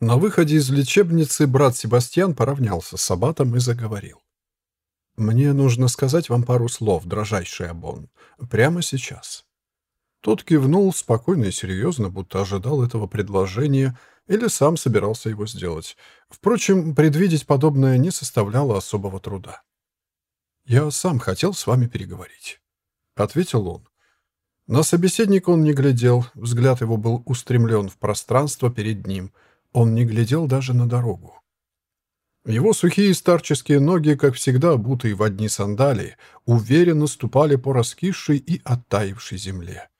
На выходе из лечебницы брат Себастьян поравнялся с Аббатом и заговорил. «Мне нужно сказать вам пару слов, дрожайший Абон, прямо сейчас». Тот кивнул спокойно и серьезно, будто ожидал этого предложения или сам собирался его сделать. Впрочем, предвидеть подобное не составляло особого труда. «Я сам хотел с вами переговорить», — ответил он. На собеседника он не глядел, взгляд его был устремлен в пространство перед ним. Он не глядел даже на дорогу. Его сухие старческие ноги, как всегда обутые в одни сандалии, уверенно ступали по раскисшей и оттаившей земле.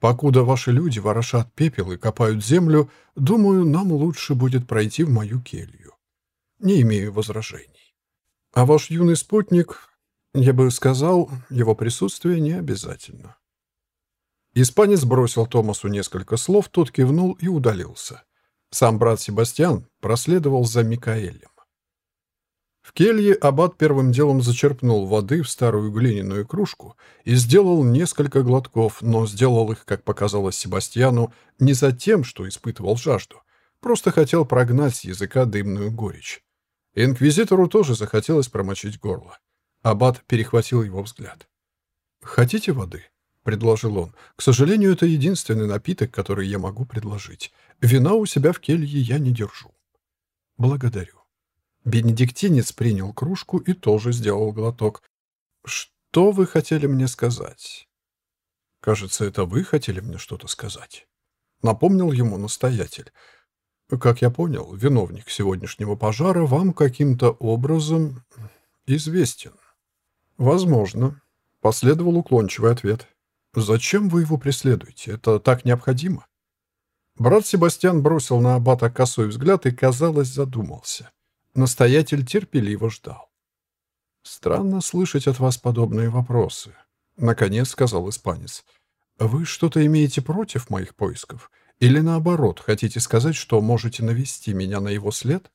Покуда ваши люди ворошат пепел и копают землю, думаю, нам лучше будет пройти в мою келью. Не имею возражений. А ваш юный спутник, я бы сказал, его присутствие не обязательно. Испанец бросил Томасу несколько слов, тот кивнул и удалился. Сам брат Себастьян проследовал за Микаэлем. В келье аббат первым делом зачерпнул воды в старую глиняную кружку и сделал несколько глотков, но сделал их, как показалось Себастьяну, не за тем, что испытывал жажду, просто хотел прогнать с языка дымную горечь. Инквизитору тоже захотелось промочить горло. Аббат перехватил его взгляд. «Хотите воды?» — предложил он. «К сожалению, это единственный напиток, который я могу предложить. Вина у себя в келье я не держу». «Благодарю». Бенедиктинец принял кружку и тоже сделал глоток. «Что вы хотели мне сказать?» «Кажется, это вы хотели мне что-то сказать», — напомнил ему настоятель. «Как я понял, виновник сегодняшнего пожара вам каким-то образом известен». «Возможно», — последовал уклончивый ответ. «Зачем вы его преследуете? Это так необходимо?» Брат Себастьян бросил на аббата косой взгляд и, казалось, задумался. Настоятель терпеливо ждал. «Странно слышать от вас подобные вопросы», — наконец сказал испанец. «Вы что-то имеете против моих поисков? Или наоборот, хотите сказать, что можете навести меня на его след?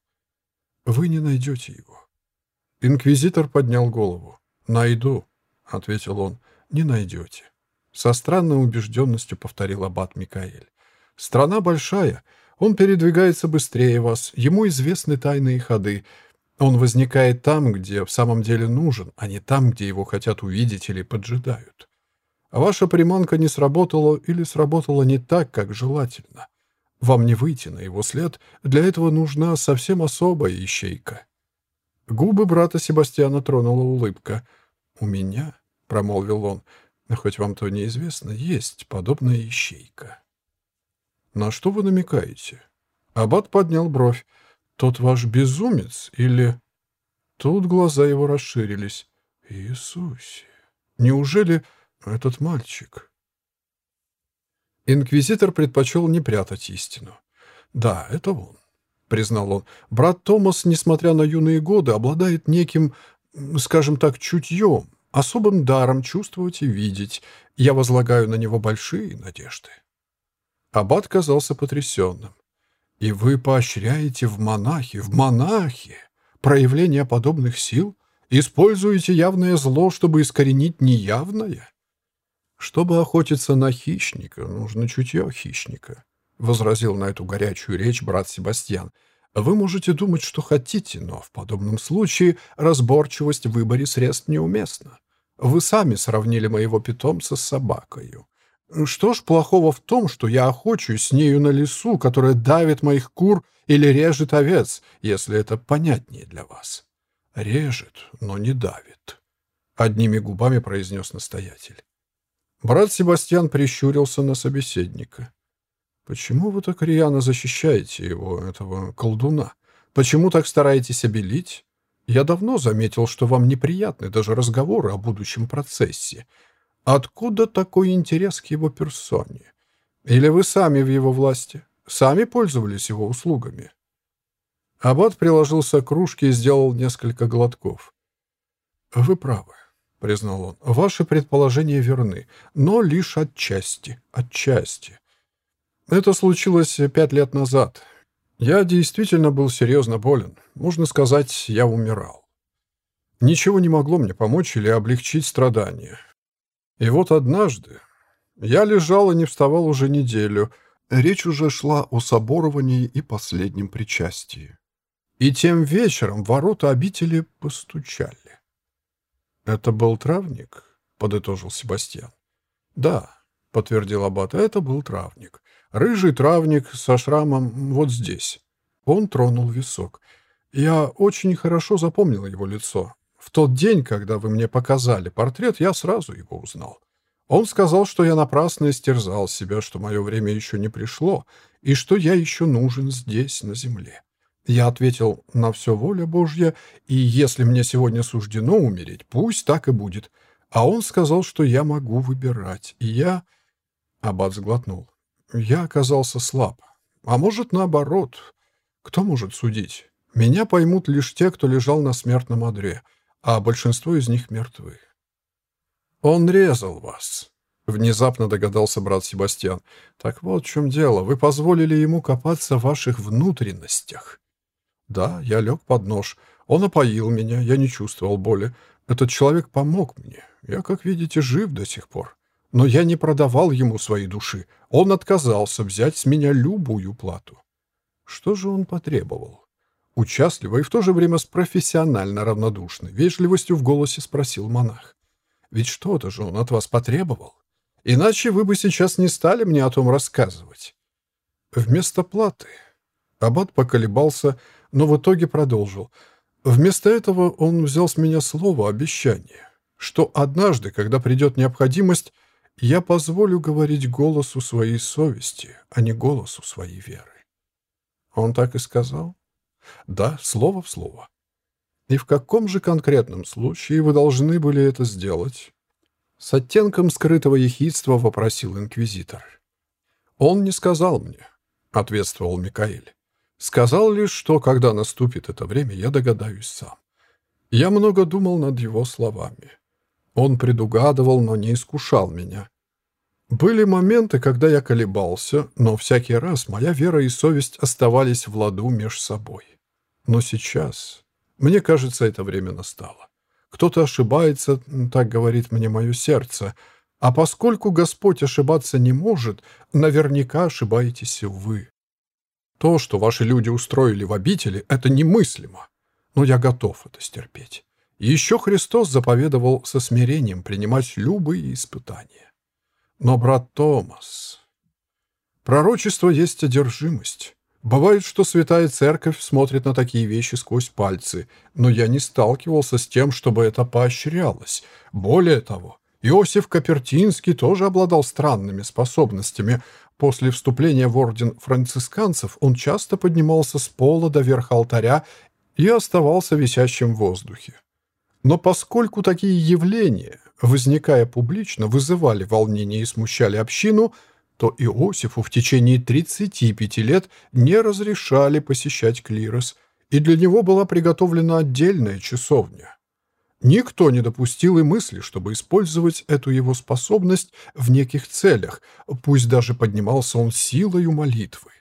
Вы не найдете его». Инквизитор поднял голову. «Найду», — ответил он. «Не найдете». Со странной убежденностью повторил аббат Микаэль. «Страна большая, он передвигается быстрее вас, ему известны тайные ходы. Он возникает там, где в самом деле нужен, а не там, где его хотят увидеть или поджидают. А ваша приманка не сработала или сработала не так, как желательно. Вам не выйти на его след, для этого нужна совсем особая ищейка. Губы брата Себастьяна тронула улыбка. «У меня», — промолвил он, — «хоть вам то неизвестно, есть подобная ищейка». «На что вы намекаете?» Аббат поднял бровь. «Тот ваш безумец или...» Тут глаза его расширились. «Иисусе! Неужели этот мальчик?» Инквизитор предпочел не прятать истину. «Да, это он», — признал он. «Брат Томас, несмотря на юные годы, обладает неким, скажем так, чутьем, особым даром чувствовать и видеть. Я возлагаю на него большие надежды». Аббат казался потрясенным. «И вы поощряете в монахе, в монахе, проявление подобных сил? Используете явное зло, чтобы искоренить неявное?» «Чтобы охотиться на хищника, нужно чутье хищника», — возразил на эту горячую речь брат Себастьян. «Вы можете думать, что хотите, но в подобном случае разборчивость в выборе средств неуместна. Вы сами сравнили моего питомца с собакою. Что ж плохого в том, что я охочусь с нею на лесу, которая давит моих кур или режет овец, если это понятнее для вас? Режет, но не давит. Одними губами произнес настоятель. Брат Себастьян прищурился на собеседника. «Почему вы так рьяно защищаете его, этого колдуна? Почему так стараетесь обелить? Я давно заметил, что вам неприятны даже разговоры о будущем процессе. Откуда такой интерес к его персоне? Или вы сами в его власти? Сами пользовались его услугами?» Аббат приложился к кружке и сделал несколько глотков. «Вы правы», — признал он. «Ваши предположения верны, но лишь отчасти, отчасти. Это случилось пять лет назад. Я действительно был серьезно болен. Можно сказать, я умирал. Ничего не могло мне помочь или облегчить страдания. И вот однажды я лежал и не вставал уже неделю. Речь уже шла о соборовании и последнем причастии. И тем вечером ворота обители постучали. «Это был травник?» — подытожил Себастьян. «Да», — подтвердил Аббат, — «это был травник. Рыжий травник со шрамом вот здесь». Он тронул висок. «Я очень хорошо запомнил его лицо. В тот день, когда вы мне показали портрет, я сразу его узнал. Он сказал, что я напрасно истерзал себя, что мое время еще не пришло, и что я еще нужен здесь, на земле. Я ответил, на все воля Божья, и если мне сегодня суждено умереть, пусть так и будет. А он сказал, что я могу выбирать, и я... Аббат сглотнул. Я оказался слаб. А может, наоборот. Кто может судить? Меня поймут лишь те, кто лежал на смертном одре, а большинство из них мертвы. «Он резал вас», — внезапно догадался брат Себастьян. «Так вот в чем дело. Вы позволили ему копаться в ваших внутренностях». «Да, я лег под нож. Он опоил меня, я не чувствовал боли. Этот человек помог мне. Я, как видите, жив до сих пор. Но я не продавал ему своей души. Он отказался взять с меня любую плату». Что же он потребовал? Участливо и в то же время с профессионально равнодушной вежливостью в голосе спросил монах. Ведь что-то же он от вас потребовал. Иначе вы бы сейчас не стали мне о том рассказывать. Вместо платы. Аббат поколебался, но в итоге продолжил. Вместо этого он взял с меня слово обещание, что однажды, когда придет необходимость, я позволю говорить голосу своей совести, а не голосу своей веры. Он так и сказал? Да, слово в слово. И в каком же конкретном случае вы должны были это сделать? С оттенком скрытого ехидства вопросил инквизитор. Он не сказал мне, ответствовал Микаэль. Сказал лишь, что когда наступит это время, я догадаюсь сам. Я много думал над его словами. Он предугадывал, но не искушал меня. Были моменты, когда я колебался, но всякий раз моя вера и совесть оставались в ладу меж собой. Но сейчас мне кажется, это время настало. Кто-то ошибается, так говорит мне мое сердце. А поскольку Господь ошибаться не может, наверняка ошибаетесь вы. То, что ваши люди устроили в обители, это немыслимо. Но я готов это стерпеть. еще Христос заповедовал со смирением принимать любые испытания. Но, брат Томас, пророчество есть одержимость. Бывает, что Святая Церковь смотрит на такие вещи сквозь пальцы, но я не сталкивался с тем, чтобы это поощрялось. Более того, Иосиф Капертинский тоже обладал странными способностями. После вступления в орден францисканцев он часто поднимался с пола до верха алтаря и оставался висящим в воздухе. Но поскольку такие явления, возникая публично, вызывали волнение и смущали общину – то Иосифу в течение 35 лет не разрешали посещать клирос, и для него была приготовлена отдельная часовня. Никто не допустил и мысли, чтобы использовать эту его способность в неких целях, пусть даже поднимался он силою молитвы.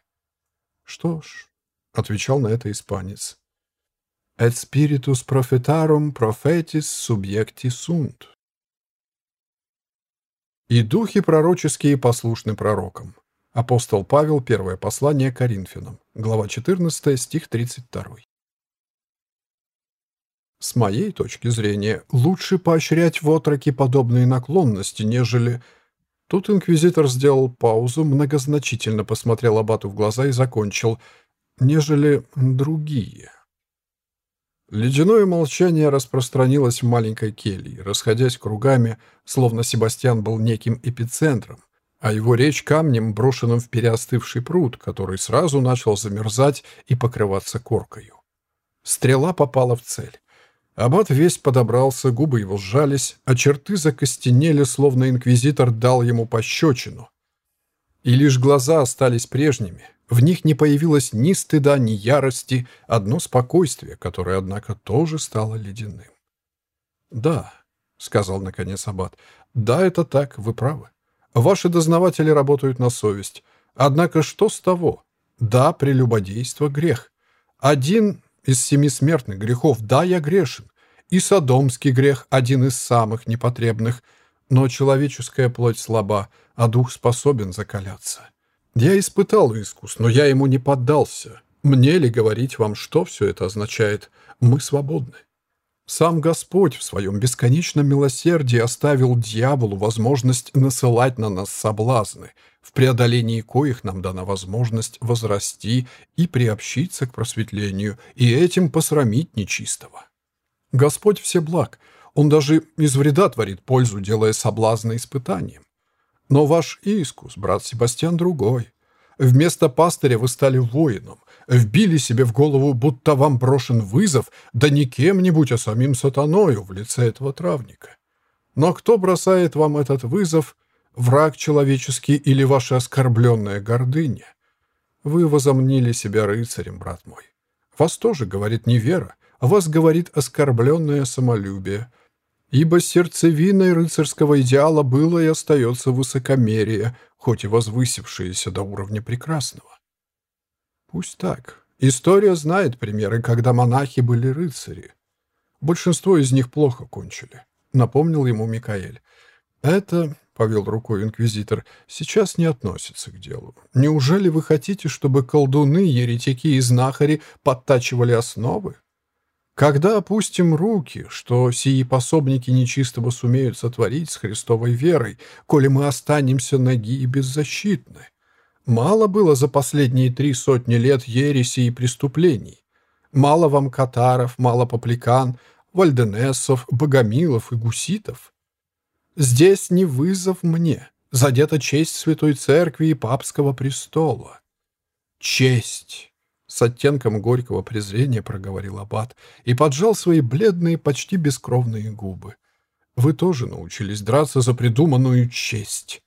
«Что ж», — отвечал на это испанец, «et spiritus prophetarum prophetis subjecti sunt». И духи пророческие послушны пророкам. Апостол Павел, первое послание Коринфянам, глава 14, стих 32. С моей точки зрения, лучше поощрять в отроке подобные наклонности, нежели... Тут инквизитор сделал паузу, многозначительно посмотрел Абату в глаза и закончил, нежели другие. Ледяное молчание распространилось в маленькой келье, расходясь кругами, словно Себастьян был неким эпицентром, а его речь камнем, брошенным в переостывший пруд, который сразу начал замерзать и покрываться коркою. Стрела попала в цель. Аббат весь подобрался, губы его сжались, а черты закостенели, словно инквизитор дал ему пощечину. И лишь глаза остались прежними, в них не появилось ни стыда, ни ярости, одно спокойствие, которое, однако, тоже стало ледяным. «Да», — сказал наконец Аббат, — «да, это так, вы правы. Ваши дознаватели работают на совесть. Однако что с того? Да, прелюбодейство — грех. Один из семи смертных грехов, да, я грешен. И содомский грех — один из самых непотребных. Но человеческая плоть слаба, а дух способен закаляться. Я испытал искус, но я ему не поддался. Мне ли говорить вам, что все это означает? Мы свободны. Сам Господь в своем бесконечном милосердии оставил дьяволу возможность насылать на нас соблазны, в преодолении коих нам дана возможность возрасти и приобщиться к просветлению, и этим посрамить нечистого. Господь всеблаг, Он даже из вреда творит пользу, делая соблазны испытанием. Но ваш искус, брат Себастьян, другой. Вместо пастыря вы стали воином, вбили себе в голову, будто вам брошен вызов, да не кем-нибудь, а самим сатаною в лице этого травника. Но кто бросает вам этот вызов, враг человеческий или ваша оскорбленная гордыня? Вы возомнили себя рыцарем, брат мой. Вас тоже говорит не вера, а вас говорит оскорбленное самолюбие. Ибо сердцевиной рыцарского идеала было и остается высокомерие, хоть и возвысившееся до уровня прекрасного. Пусть так. История знает примеры, когда монахи были рыцари. Большинство из них плохо кончили, напомнил ему Микаэль. Это, повел рукой инквизитор, сейчас не относится к делу. Неужели вы хотите, чтобы колдуны, еретики и знахари подтачивали основы? Когда опустим руки, что сии пособники нечистого сумеют сотворить с Христовой верой, коли мы останемся ноги и беззащитны? Мало было за последние три сотни лет ереси и преступлений. Мало вам катаров, мало попликан, вальденесов, богомилов и гуситов. Здесь не вызов мне, задета честь Святой Церкви и Папского престола. Честь! С оттенком горького презрения проговорил Аббат и поджал свои бледные, почти бескровные губы. Вы тоже научились драться за придуманную честь.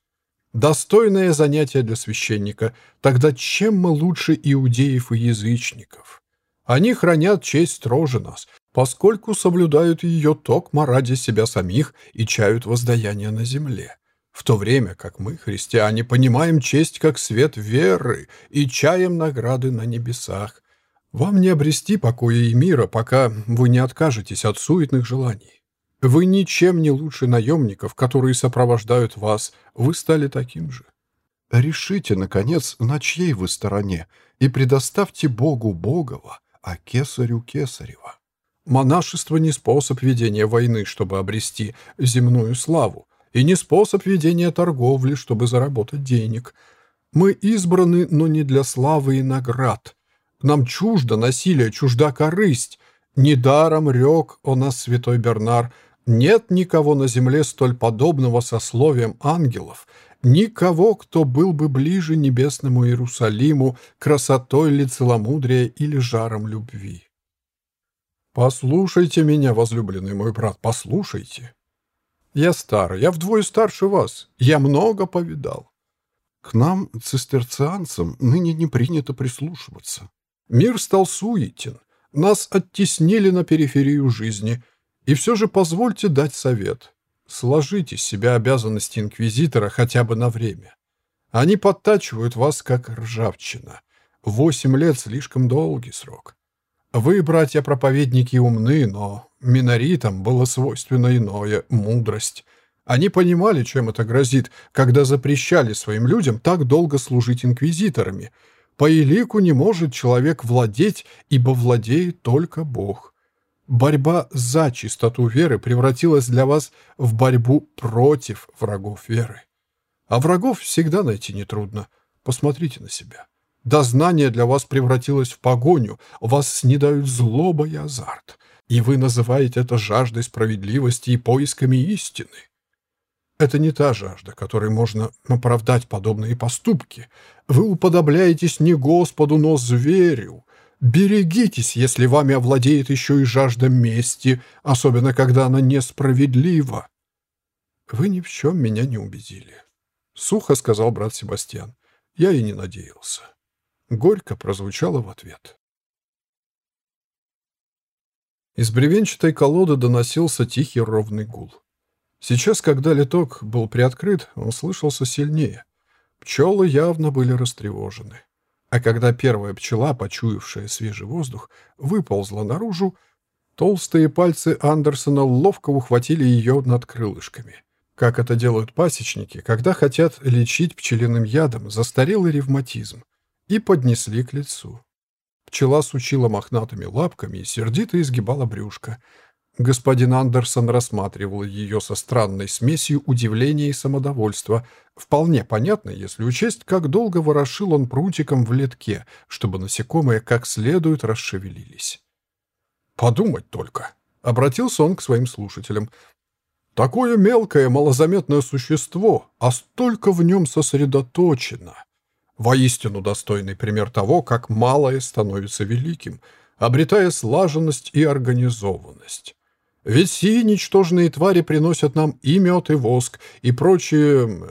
Достойное занятие для священника. Тогда чем мы лучше иудеев и язычников? Они хранят честь строже нас, поскольку соблюдают ее токмо ради себя самих и чают воздаяние на земле. В то время как мы, христиане, понимаем честь как свет веры и чаем награды на небесах. Вам не обрести покоя и мира, пока вы не откажетесь от суетных желаний. Вы ничем не лучше наемников, которые сопровождают вас. Вы стали таким же. Решите, наконец, на чьей вы стороне, и предоставьте Богу Богова, а Кесарю Кесарева. Монашество не способ ведения войны, чтобы обрести земную славу, и не способ ведения торговли, чтобы заработать денег. Мы избраны, но не для славы и наград. Нам чуждо насилие, чужда корысть. Недаром рек о нас святой Бернар – нет никого на земле столь подобного сословием ангелов, никого, кто был бы ближе небесному Иерусалиму красотой ли целомудрия или жаром любви. «Послушайте меня, возлюбленный мой брат, послушайте. Я стар, я вдвое старше вас, я много повидал. К нам, цистерцианцам, ныне не принято прислушиваться. Мир стал суетен, нас оттеснили на периферию жизни — и все же позвольте дать совет. Сложите с себя обязанности инквизитора хотя бы на время. Они подтачивают вас, как ржавчина. Восемь лет — слишком долгий срок. Вы, братья-проповедники, умны, но миноритам было свойственно иное — мудрость. Они понимали, чем это грозит, когда запрещали своим людям так долго служить инквизиторами. По элику не может человек владеть, ибо владеет только Бог. Борьба за чистоту веры превратилась для вас в борьбу против врагов веры. А врагов всегда найти нетрудно. Посмотрите на себя. Дознание для вас превратилось в погоню, вас снедают злоба и азарт, и вы называете это жаждой справедливости и поисками истины. Это не та жажда, которой можно оправдать подобные поступки. Вы уподобляетесь не Господу, но зверю, Берегитесь, если вами овладеет еще и жажда мести, особенно когда она несправедлива. Вы ни в чем меня не убедили. Сухо сказал брат Себастьян. Я и не надеялся. Горько прозвучало в ответ. Из бревенчатой колоды доносился тихий ровный гул. Сейчас, когда литок был приоткрыт, он слышался сильнее. Пчелы явно были растревожены. А когда первая пчела, почуявшая свежий воздух, выползла наружу, толстые пальцы Андерсона ловко ухватили ее над крылышками. как это делают пасечники, когда хотят лечить пчелиным ядом застарелый ревматизм, и поднесли к лицу. Пчела сучила мохнатыми лапками и сердито изгибала брюшко. Господин Андерсон рассматривал ее со странной смесью удивления и самодовольства. Вполне понятно, если учесть, как долго ворошил он прутиком в летке, чтобы насекомые как следует расшевелились. «Подумать только!» — обратился он к своим слушателям. «Такое мелкое, малозаметное существо, а столько в нем сосредоточено!» Воистину достойный пример того, как малое становится великим, обретая слаженность и организованность. Ведь сии ничтожные твари приносят нам и мед, и воск, и прочие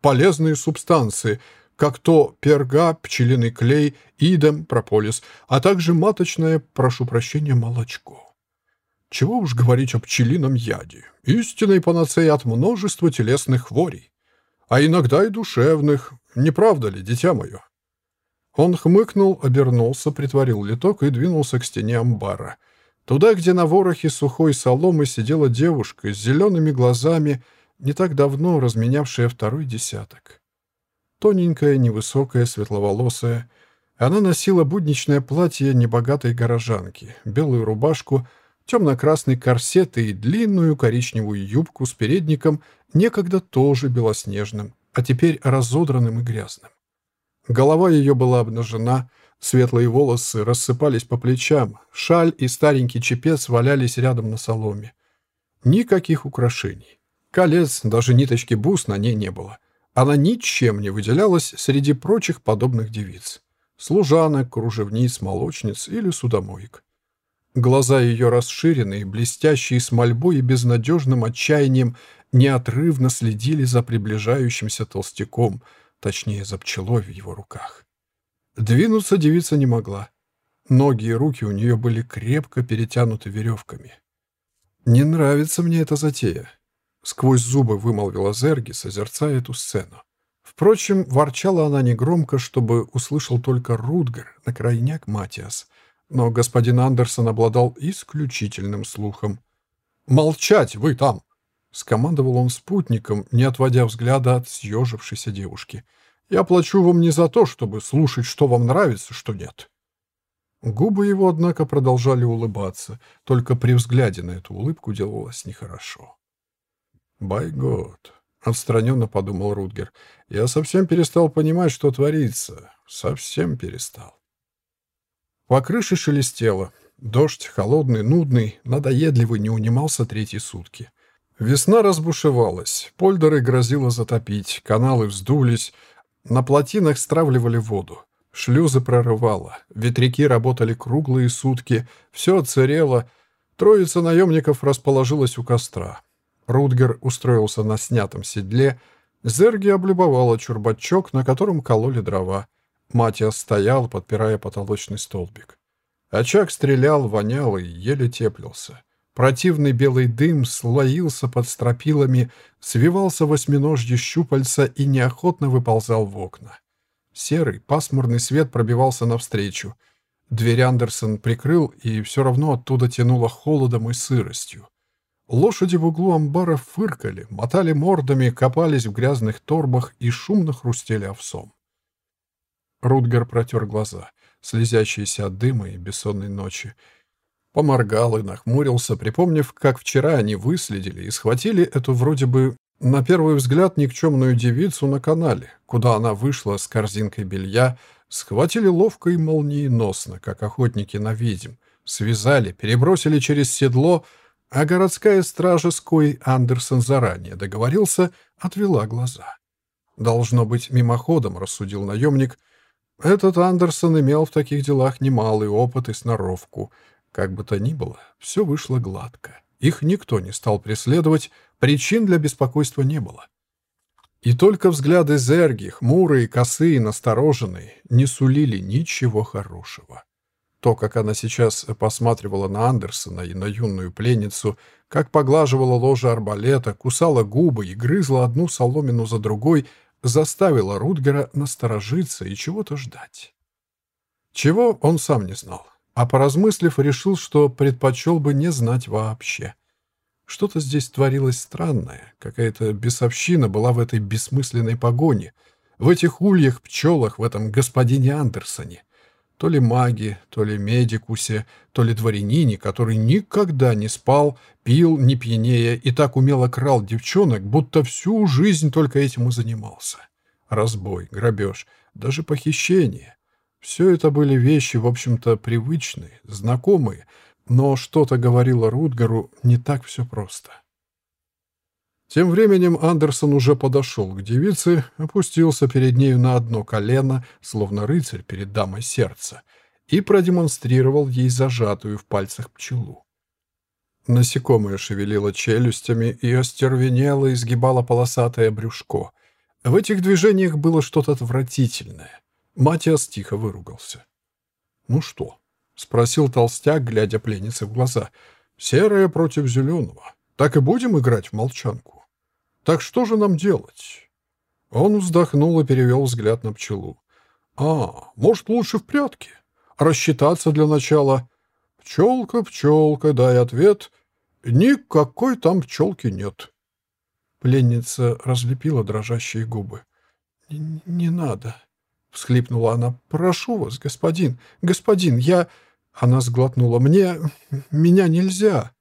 полезные субстанции, как то перга, пчелиный клей, идем, прополис, а также маточное, прошу прощения, молочко. Чего уж говорить о пчелином яде, истинной панацеи от множества телесных хворей, а иногда и душевных, не правда ли, дитя мое? Он хмыкнул, обернулся, притворил литок и двинулся к стене амбара — Туда, где на ворохе сухой соломы сидела девушка с зелеными глазами, не так давно разменявшая второй десяток. Тоненькая, невысокая, светловолосая. Она носила будничное платье небогатой горожанки, белую рубашку, темно-красный корсет и длинную коричневую юбку с передником, некогда тоже белоснежным, а теперь разодранным и грязным. Голова ее была обнажена, Светлые волосы рассыпались по плечам, шаль и старенький чепец валялись рядом на соломе. Никаких украшений. Колец, даже ниточки бус на ней не было. Она ничем не выделялась среди прочих подобных девиц. Служанок, кружевниц, молочниц или судомоек. Глаза ее расширенные, блестящие с мольбой и безнадежным отчаянием, неотрывно следили за приближающимся толстяком, точнее, за пчелой в его руках. Двинуться девица не могла. Ноги и руки у нее были крепко перетянуты веревками. «Не нравится мне эта затея», — сквозь зубы вымолвила Зерги, созерцая эту сцену. Впрочем, ворчала она негромко, чтобы услышал только Рудгар, на крайняк Матиас. Но господин Андерсон обладал исключительным слухом. «Молчать, вы там!» — скомандовал он спутником, не отводя взгляда от съежившейся девушки — я плачу вам не за то, чтобы слушать, что вам нравится, что нет». Губы его, однако, продолжали улыбаться, только при взгляде на эту улыбку делалось нехорошо. «Бай год», — отстраненно подумал Рутгер, — «я совсем перестал понимать, что творится. Совсем перестал». По крыше шелестело. Дождь, холодный, нудный, надоедливый, не унимался третьи сутки. Весна разбушевалась, польдеры грозило затопить, каналы вздулись, на плотинах стравливали воду. Шлюзы прорывало. Ветряки работали круглые сутки. Все отсырело. Троица наемников расположилась у костра. Рудгер устроился на снятом седле. Зерги облюбовала чурбачок, на котором кололи дрова. Матиас стоял, подпирая потолочный столбик. Очаг стрелял, вонял и еле теплился. Противный белый дым слоился под стропилами, свивался восьминожье щупальца и неохотно выползал в окна. Серый, пасмурный свет пробивался навстречу. Дверь Андерсон прикрыл, и все равно оттуда тянуло холодом и сыростью. Лошади в углу амбара фыркали, мотали мордами, копались в грязных торбах и шумно хрустели овсом. Рутгер протер глаза, слезящиеся от дыма и бессонной ночи, Поморгал и нахмурился, припомнив, как вчера они выследили и схватили эту вроде бы, на первый взгляд, никчемную девицу на канале, куда она вышла с корзинкой белья, схватили ловко и молниеносно, как охотники на ведьм, связали, перебросили через седло, а городская стража, с коей Андерсон заранее договорился, отвела глаза. Должно быть, мимоходом, рассудил наемник, этот Андерсон имел в таких делах немалый опыт и сноровку — как бы то ни было, все вышло гладко. Их никто не стал преследовать, причин для беспокойства не было. И только взгляды Зерги, хмурые, косые, настороженные, не сулили ничего хорошего. То, как она сейчас посматривала на Андерсона и на юную пленницу, как поглаживала ложе арбалета, кусала губы и грызла одну соломину за другой, заставило Рутгера насторожиться и чего-то ждать. Чего он сам не знал а поразмыслив, решил, что предпочел бы не знать вообще. Что-то здесь творилось странное, какая-то бесовщина была в этой бессмысленной погоне, в этих ульях, пчелах, в этом господине Андерсоне. То ли маги, то ли медикусе, то ли дворянине, который никогда не спал, пил, не пьянее и так умело крал девчонок, будто всю жизнь только этим и занимался. Разбой, грабеж, даже похищение. Все это были вещи, в общем-то, привычные, знакомые, но что-то говорило Рутгару не так все просто. Тем временем Андерсон уже подошел к девице, опустился перед нею на одно колено, словно рыцарь перед дамой сердца, и продемонстрировал ей зажатую в пальцах пчелу. Насекомое шевелило челюстями и остервенело изгибало полосатое брюшко. В этих движениях было что-то отвратительное. Матиас тихо выругался. «Ну что?» — спросил толстяк, глядя пленнице в глаза. «Серое против зеленого. Так и будем играть в молчанку. Так что же нам делать?» Он вздохнул и перевел взгляд на пчелу. «А, может, лучше в прятки? Рассчитаться для начала. Пчелка, пчелка, дай ответ. Никакой там пчелки нет». Пленница разлепила дрожащие губы. «Не, не надо», — всхлипнула она. «Прошу вас, господин, господин, я...» Она сглотнула. «Мне... меня нельзя!»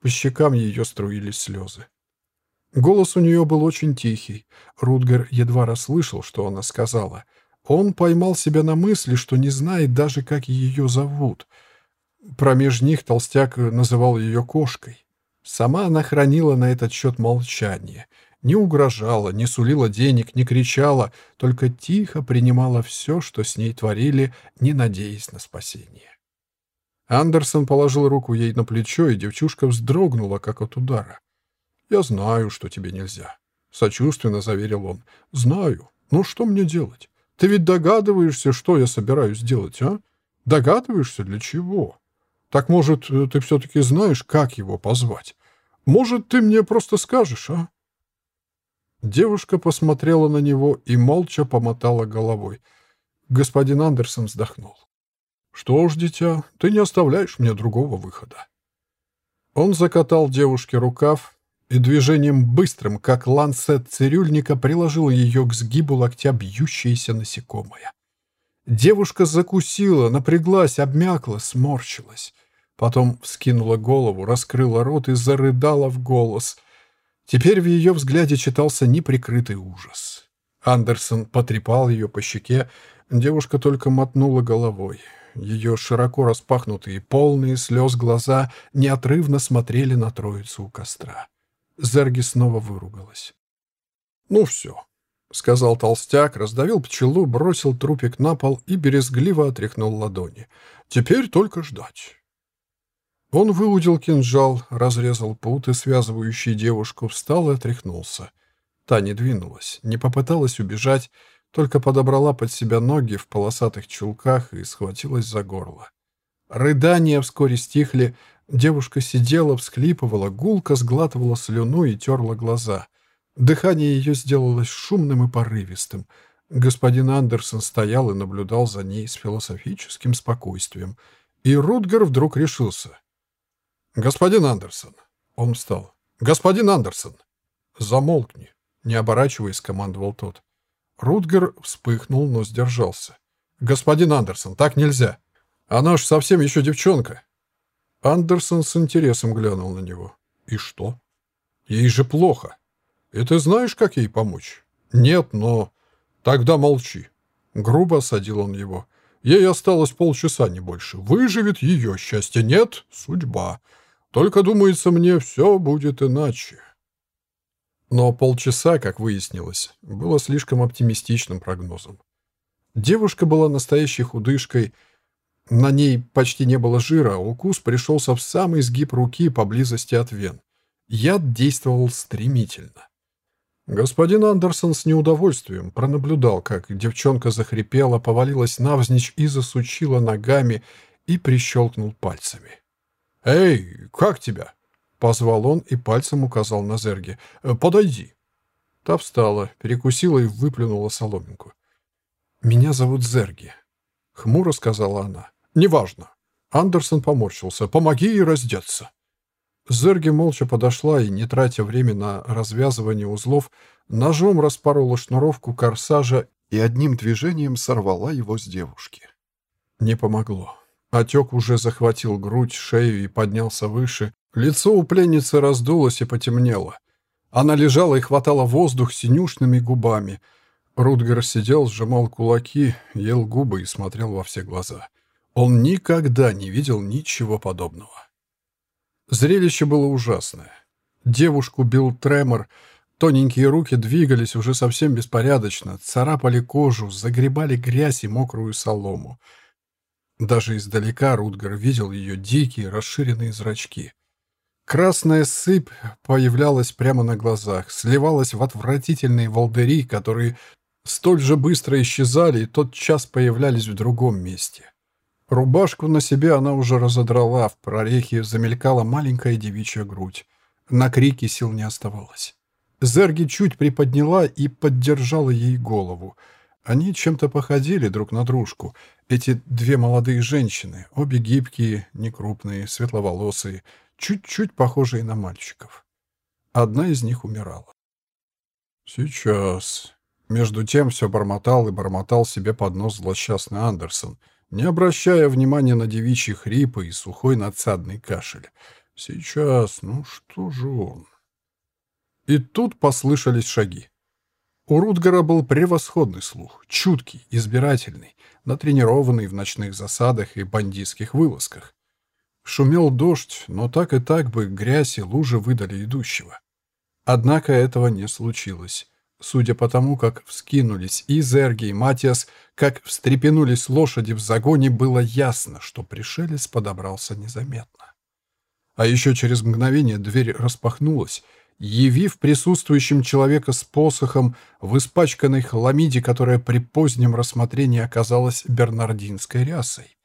По щекам ее струились слезы. Голос у нее был очень тихий. Рутгер едва расслышал, что она сказала. Он поймал себя на мысли, что не знает даже, как ее зовут. Промеж них толстяк называл ее кошкой. Сама она хранила на этот счет молчание — не угрожала, не сулила денег, не кричала, только тихо принимала все, что с ней творили, не надеясь на спасение. Андерсон положил руку ей на плечо, и девчушка вздрогнула, как от удара. «Я знаю, что тебе нельзя», — сочувственно заверил он. «Знаю. Но что мне делать? Ты ведь догадываешься, что я собираюсь делать, а? Догадываешься, для чего? Так, может, ты все-таки знаешь, как его позвать? Может, ты мне просто скажешь, а?» Девушка посмотрела на него и молча помотала головой. Господин Андерсон вздохнул. «Что ж, дитя, ты не оставляешь мне другого выхода». Он закатал девушке рукав и движением быстрым, как ланцет цирюльника, приложил ее к сгибу локтя бьющееся насекомое. Девушка закусила, напряглась, обмякла, сморщилась. Потом вскинула голову, раскрыла рот и зарыдала в голос — Теперь в ее взгляде читался неприкрытый ужас. Андерсон потрепал ее по щеке, девушка только мотнула головой. Ее широко распахнутые, полные слез глаза неотрывно смотрели на троицу у костра. Зерги снова выругалась. «Ну все», — сказал толстяк, раздавил пчелу, бросил трупик на пол и березгливо отряхнул ладони. «Теперь только ждать». Он выудил кинжал, разрезал путы, связывающие девушку, встал и отряхнулся. Та не двинулась, не попыталась убежать, только подобрала под себя ноги в полосатых чулках и схватилась за горло. Рыдания вскоре стихли, девушка сидела, всхлипывала, гулко сглатывала слюну и терла глаза. Дыхание ее сделалось шумным и порывистым. Господин Андерсон стоял и наблюдал за ней с философическим спокойствием. И Рутгер вдруг решился. «Господин Андерсон!» Он встал. «Господин Андерсон!» «Замолкни!» Не оборачиваясь, командовал тот. Рутгер вспыхнул, но сдержался. «Господин Андерсон, так нельзя! Она ж совсем еще девчонка!» Андерсон с интересом глянул на него. «И что? Ей же плохо. И ты знаешь, как ей помочь?» «Нет, но...» «Тогда молчи!» Грубо осадил он его. «Ей осталось полчаса, не больше. Выживет ее счастье. Нет — судьба. Только, думается мне, все будет иначе. Но полчаса, как выяснилось, было слишком оптимистичным прогнозом. Девушка была настоящей худышкой, на ней почти не было жира, а укус пришелся в самый сгиб руки поблизости от вен. Яд действовал стремительно. Господин Андерсон с неудовольствием пронаблюдал, как девчонка захрипела, повалилась навзничь и засучила ногами и прищелкнул пальцами. «Эй, как тебя?» — позвал он и пальцем указал на Зерги. «Э, «Подойди». Та встала, перекусила и выплюнула соломинку. «Меня зовут Зерги», — хмуро сказала она. «Неважно». Андерсон поморщился. «Помоги ей раздеться». Зерги молча подошла и, не тратя время на развязывание узлов, ножом распорола шнуровку корсажа и одним движением сорвала его с девушки. Не помогло. Отек уже захватил грудь, шею и поднялся выше. Лицо у пленницы раздулось и потемнело. Она лежала и хватала воздух синюшными губами. Рутгер сидел, сжимал кулаки, ел губы и смотрел во все глаза. Он никогда не видел ничего подобного. Зрелище было ужасное. Девушку бил тремор, тоненькие руки двигались уже совсем беспорядочно, царапали кожу, загребали грязь и мокрую солому. Даже издалека Рутгер видел ее дикие, расширенные зрачки. Красная сыпь появлялась прямо на глазах, сливалась в отвратительные волдыри, которые столь же быстро исчезали и тот час появлялись в другом месте. Рубашку на себе она уже разодрала, в прорехе замелькала маленькая девичья грудь. На крики сил не оставалось. Зерги чуть приподняла и поддержала ей голову. Они чем-то походили друг на дружку. Эти две молодые женщины, обе гибкие, некрупные, светловолосые, чуть-чуть похожие на мальчиков. Одна из них умирала. «Сейчас». Между тем все бормотал и бормотал себе под нос злосчастный Андерсон — не обращая внимания на девичьи хрипы и сухой надсадный кашель. «Сейчас, ну что же он?» И тут послышались шаги. У Рутгера был превосходный слух, чуткий, избирательный, натренированный в ночных засадах и бандитских вылазках. Шумел дождь, но так и так бы грязь и лужи выдали идущего. Однако этого не случилось. Судя по тому, как вскинулись и Зерги, и Матиас, как встрепенулись лошади в загоне, было ясно, что пришелец подобрался незаметно. А еще через мгновение дверь распахнулась, явив присутствующим человека с посохом в испачканной хламиде, которая при позднем рассмотрении оказалась бернардинской рясой.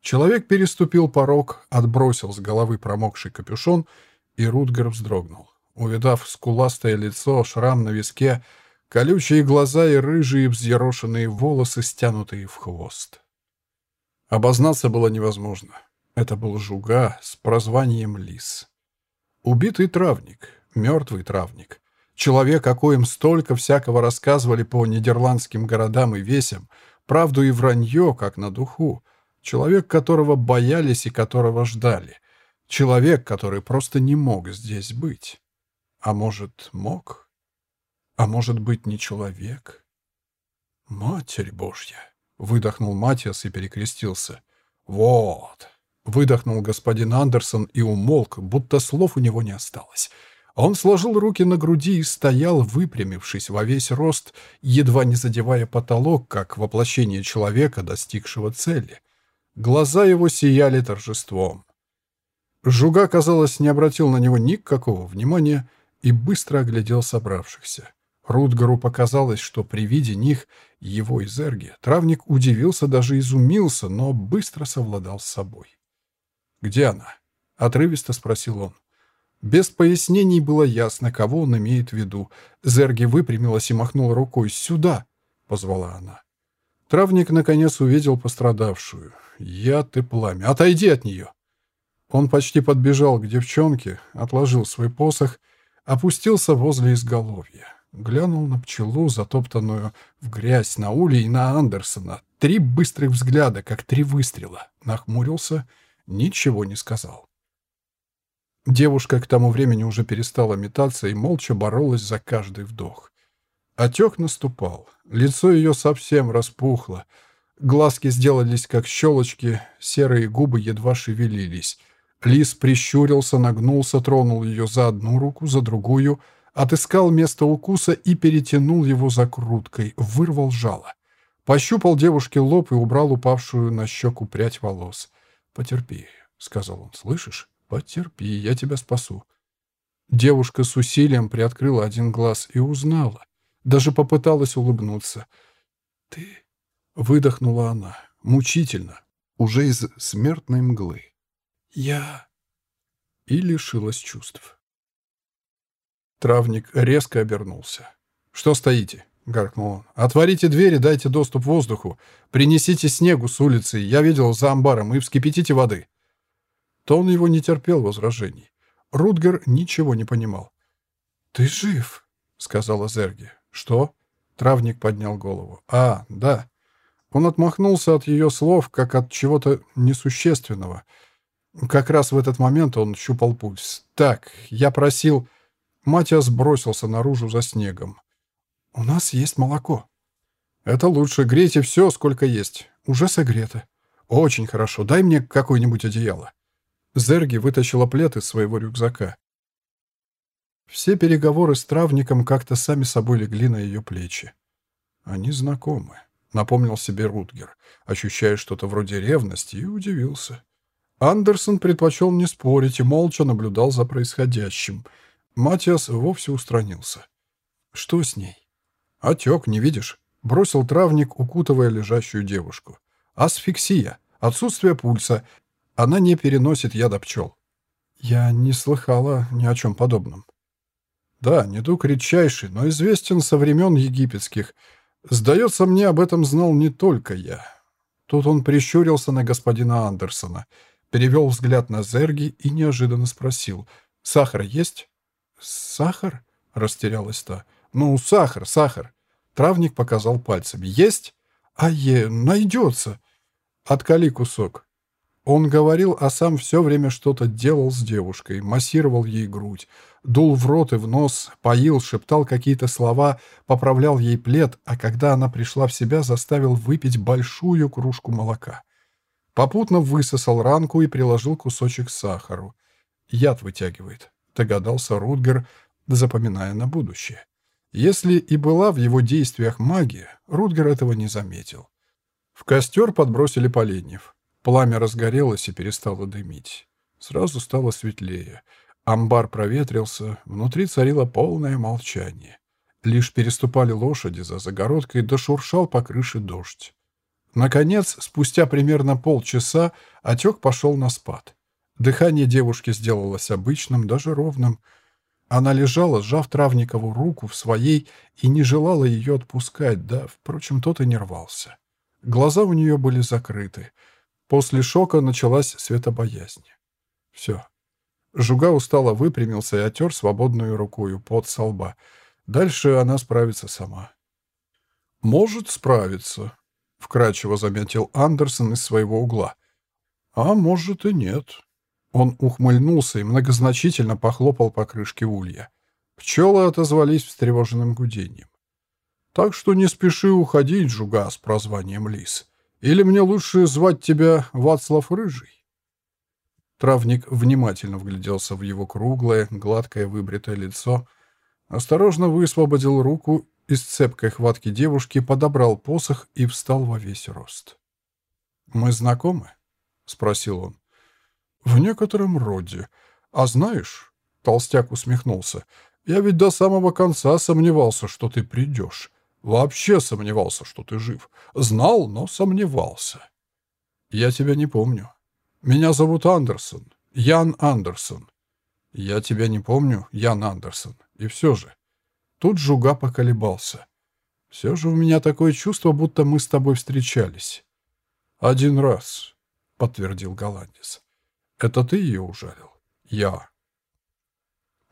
Человек переступил порог, отбросил с головы промокший капюшон, и Рутгер вздрогнул увидав скуластое лицо, шрам на виске, колючие глаза и рыжие взъерошенные волосы, стянутые в хвост. Обознаться было невозможно. Это был жуга с прозванием Лис. Убитый травник, мертвый травник. Человек, о коем столько всякого рассказывали по нидерландским городам и весям, правду и вранье, как на духу. Человек, которого боялись и которого ждали. Человек, который просто не мог здесь быть. А может, мог? А может быть, не человек? Матерь Божья! Выдохнул Матиас и перекрестился. Вот! Выдохнул господин Андерсон и умолк, будто слов у него не осталось. Он сложил руки на груди и стоял, выпрямившись во весь рост, едва не задевая потолок, как воплощение человека, достигшего цели. Глаза его сияли торжеством. Жуга, казалось, не обратил на него никакого внимания, и быстро оглядел собравшихся. Рутгару показалось, что при виде них, его и Зерги, травник удивился, даже изумился, но быстро совладал с собой. «Где она?» — отрывисто спросил он. Без пояснений было ясно, кого он имеет в виду. Зерги выпрямилась и махнула рукой. «Сюда!» — позвала она. Травник, наконец, увидел пострадавшую. «Я ты пламя! Отойди от нее!» Он почти подбежал к девчонке, отложил свой посох — опустился возле изголовья. Глянул на пчелу, затоптанную в грязь на улей, и на Андерсона. Три быстрых взгляда, как три выстрела. Нахмурился, ничего не сказал. Девушка к тому времени уже перестала метаться и молча боролась за каждый вдох. Отек наступал. Лицо ее совсем распухло. Глазки сделались как щелочки, серые губы едва шевелились — Лис прищурился, нагнулся, тронул ее за одну руку, за другую, отыскал место укуса и перетянул его закруткой, вырвал жало. Пощупал девушке лоб и убрал упавшую на щеку прядь волос. «Потерпи», — сказал он, — «слышишь? Потерпи, я тебя спасу». Девушка с усилием приоткрыла один глаз и узнала. Даже попыталась улыбнуться. «Ты...» — выдохнула она, мучительно, уже из смертной мглы. «Я...» И лишилась чувств. Травник резко обернулся. «Что стоите?» — гаркнул он. «Отворите двери, дайте доступ воздуху. Принесите снегу с улицы, я видел за амбаром, и вскипятите воды». Тон его не терпел возражений. Рутгер ничего не понимал. «Ты жив», — сказала Зерги. «Что?» Травник поднял голову. «А, да». Он отмахнулся от ее слов, как от чего-то несущественного. Как раз в этот момент он щупал пульс. «Так, я просил...» Матиас бросился наружу за снегом. «У нас есть молоко». «Это лучше. Грейте все, сколько есть. Уже согрето». «Очень хорошо. Дай мне какое-нибудь одеяло». Зерги вытащила плед из своего рюкзака. Все переговоры с травником как-то сами собой легли на ее плечи. «Они знакомы», — напомнил себе Рутгер, ощущая что-то вроде ревности, и удивился. Андерсон предпочел не спорить и молча наблюдал за происходящим. Матиас вовсе устранился. «Что с ней?» «Отек, не видишь?» — бросил травник, укутывая лежащую девушку. «Асфиксия, отсутствие пульса. Она не переносит яда пчел». «Я не слыхала ни о чем подобном». «Да, недуг редчайший, но известен со времен египетских. Сдается мне, об этом знал не только я». Тут он прищурился на господина Андерсона, перевел взгляд на Зерги и неожиданно спросил. «Сахар есть?» «Сахар?» — растерялась та. «Ну, сахар, сахар». Травник показал пальцами. «Есть?» «А е, найдется». «Откали кусок». Он говорил, а сам все время что-то делал с девушкой, массировал ей грудь, дул в рот и в нос, поил, шептал какие-то слова, поправлял ей плед, а когда она пришла в себя, заставил выпить большую кружку молока. Попутно высосал ранку и приложил кусочек сахару. Яд вытягивает, догадался Рутгер, запоминая на будущее. Если и была в его действиях магия, Рутгер этого не заметил. В костер подбросили поленьев. Пламя разгорелось и перестало дымить. Сразу стало светлее. Амбар проветрился, внутри царило полное молчание. Лишь переступали лошади за загородкой, да шуршал по крыше дождь. Наконец, спустя примерно полчаса, отек пошел на спад. Дыхание девушки сделалось обычным, даже ровным. Она лежала, сжав Травникову руку в своей, и не желала ее отпускать, да, впрочем, тот и не рвался. Глаза у нее были закрыты — После шока началась светобоязнь. Все. Жуга устало выпрямился и отер свободную рукою под со лба. Дальше она справится сама. «Может справиться», — вкрадчиво заметил Андерсон из своего угла. «А может и нет». Он ухмыльнулся и многозначительно похлопал по крышке улья. Пчелы отозвались встревоженным гудением. «Так что не спеши уходить, жуга, с прозванием Лис. Или мне лучше звать тебя Вацлав Рыжий?» Травник внимательно вгляделся в его круглое, гладкое выбритое лицо, осторожно высвободил руку из цепкой хватки девушки, подобрал посох и встал во весь рост. «Мы знакомы?» — спросил он. «В некотором роде. А знаешь...» — толстяк усмехнулся. «Я ведь до самого конца сомневался, что ты придешь. Вообще сомневался, что ты жив. Знал, но сомневался. Я тебя не помню. Меня зовут Андерсон. Ян Андерсон. Я тебя не помню, Ян Андерсон. И все же. Тут Жуга поколебался. Все же у меня такое чувство, будто мы с тобой встречались. Один раз, подтвердил голландец. Это ты ее ужалил? Я.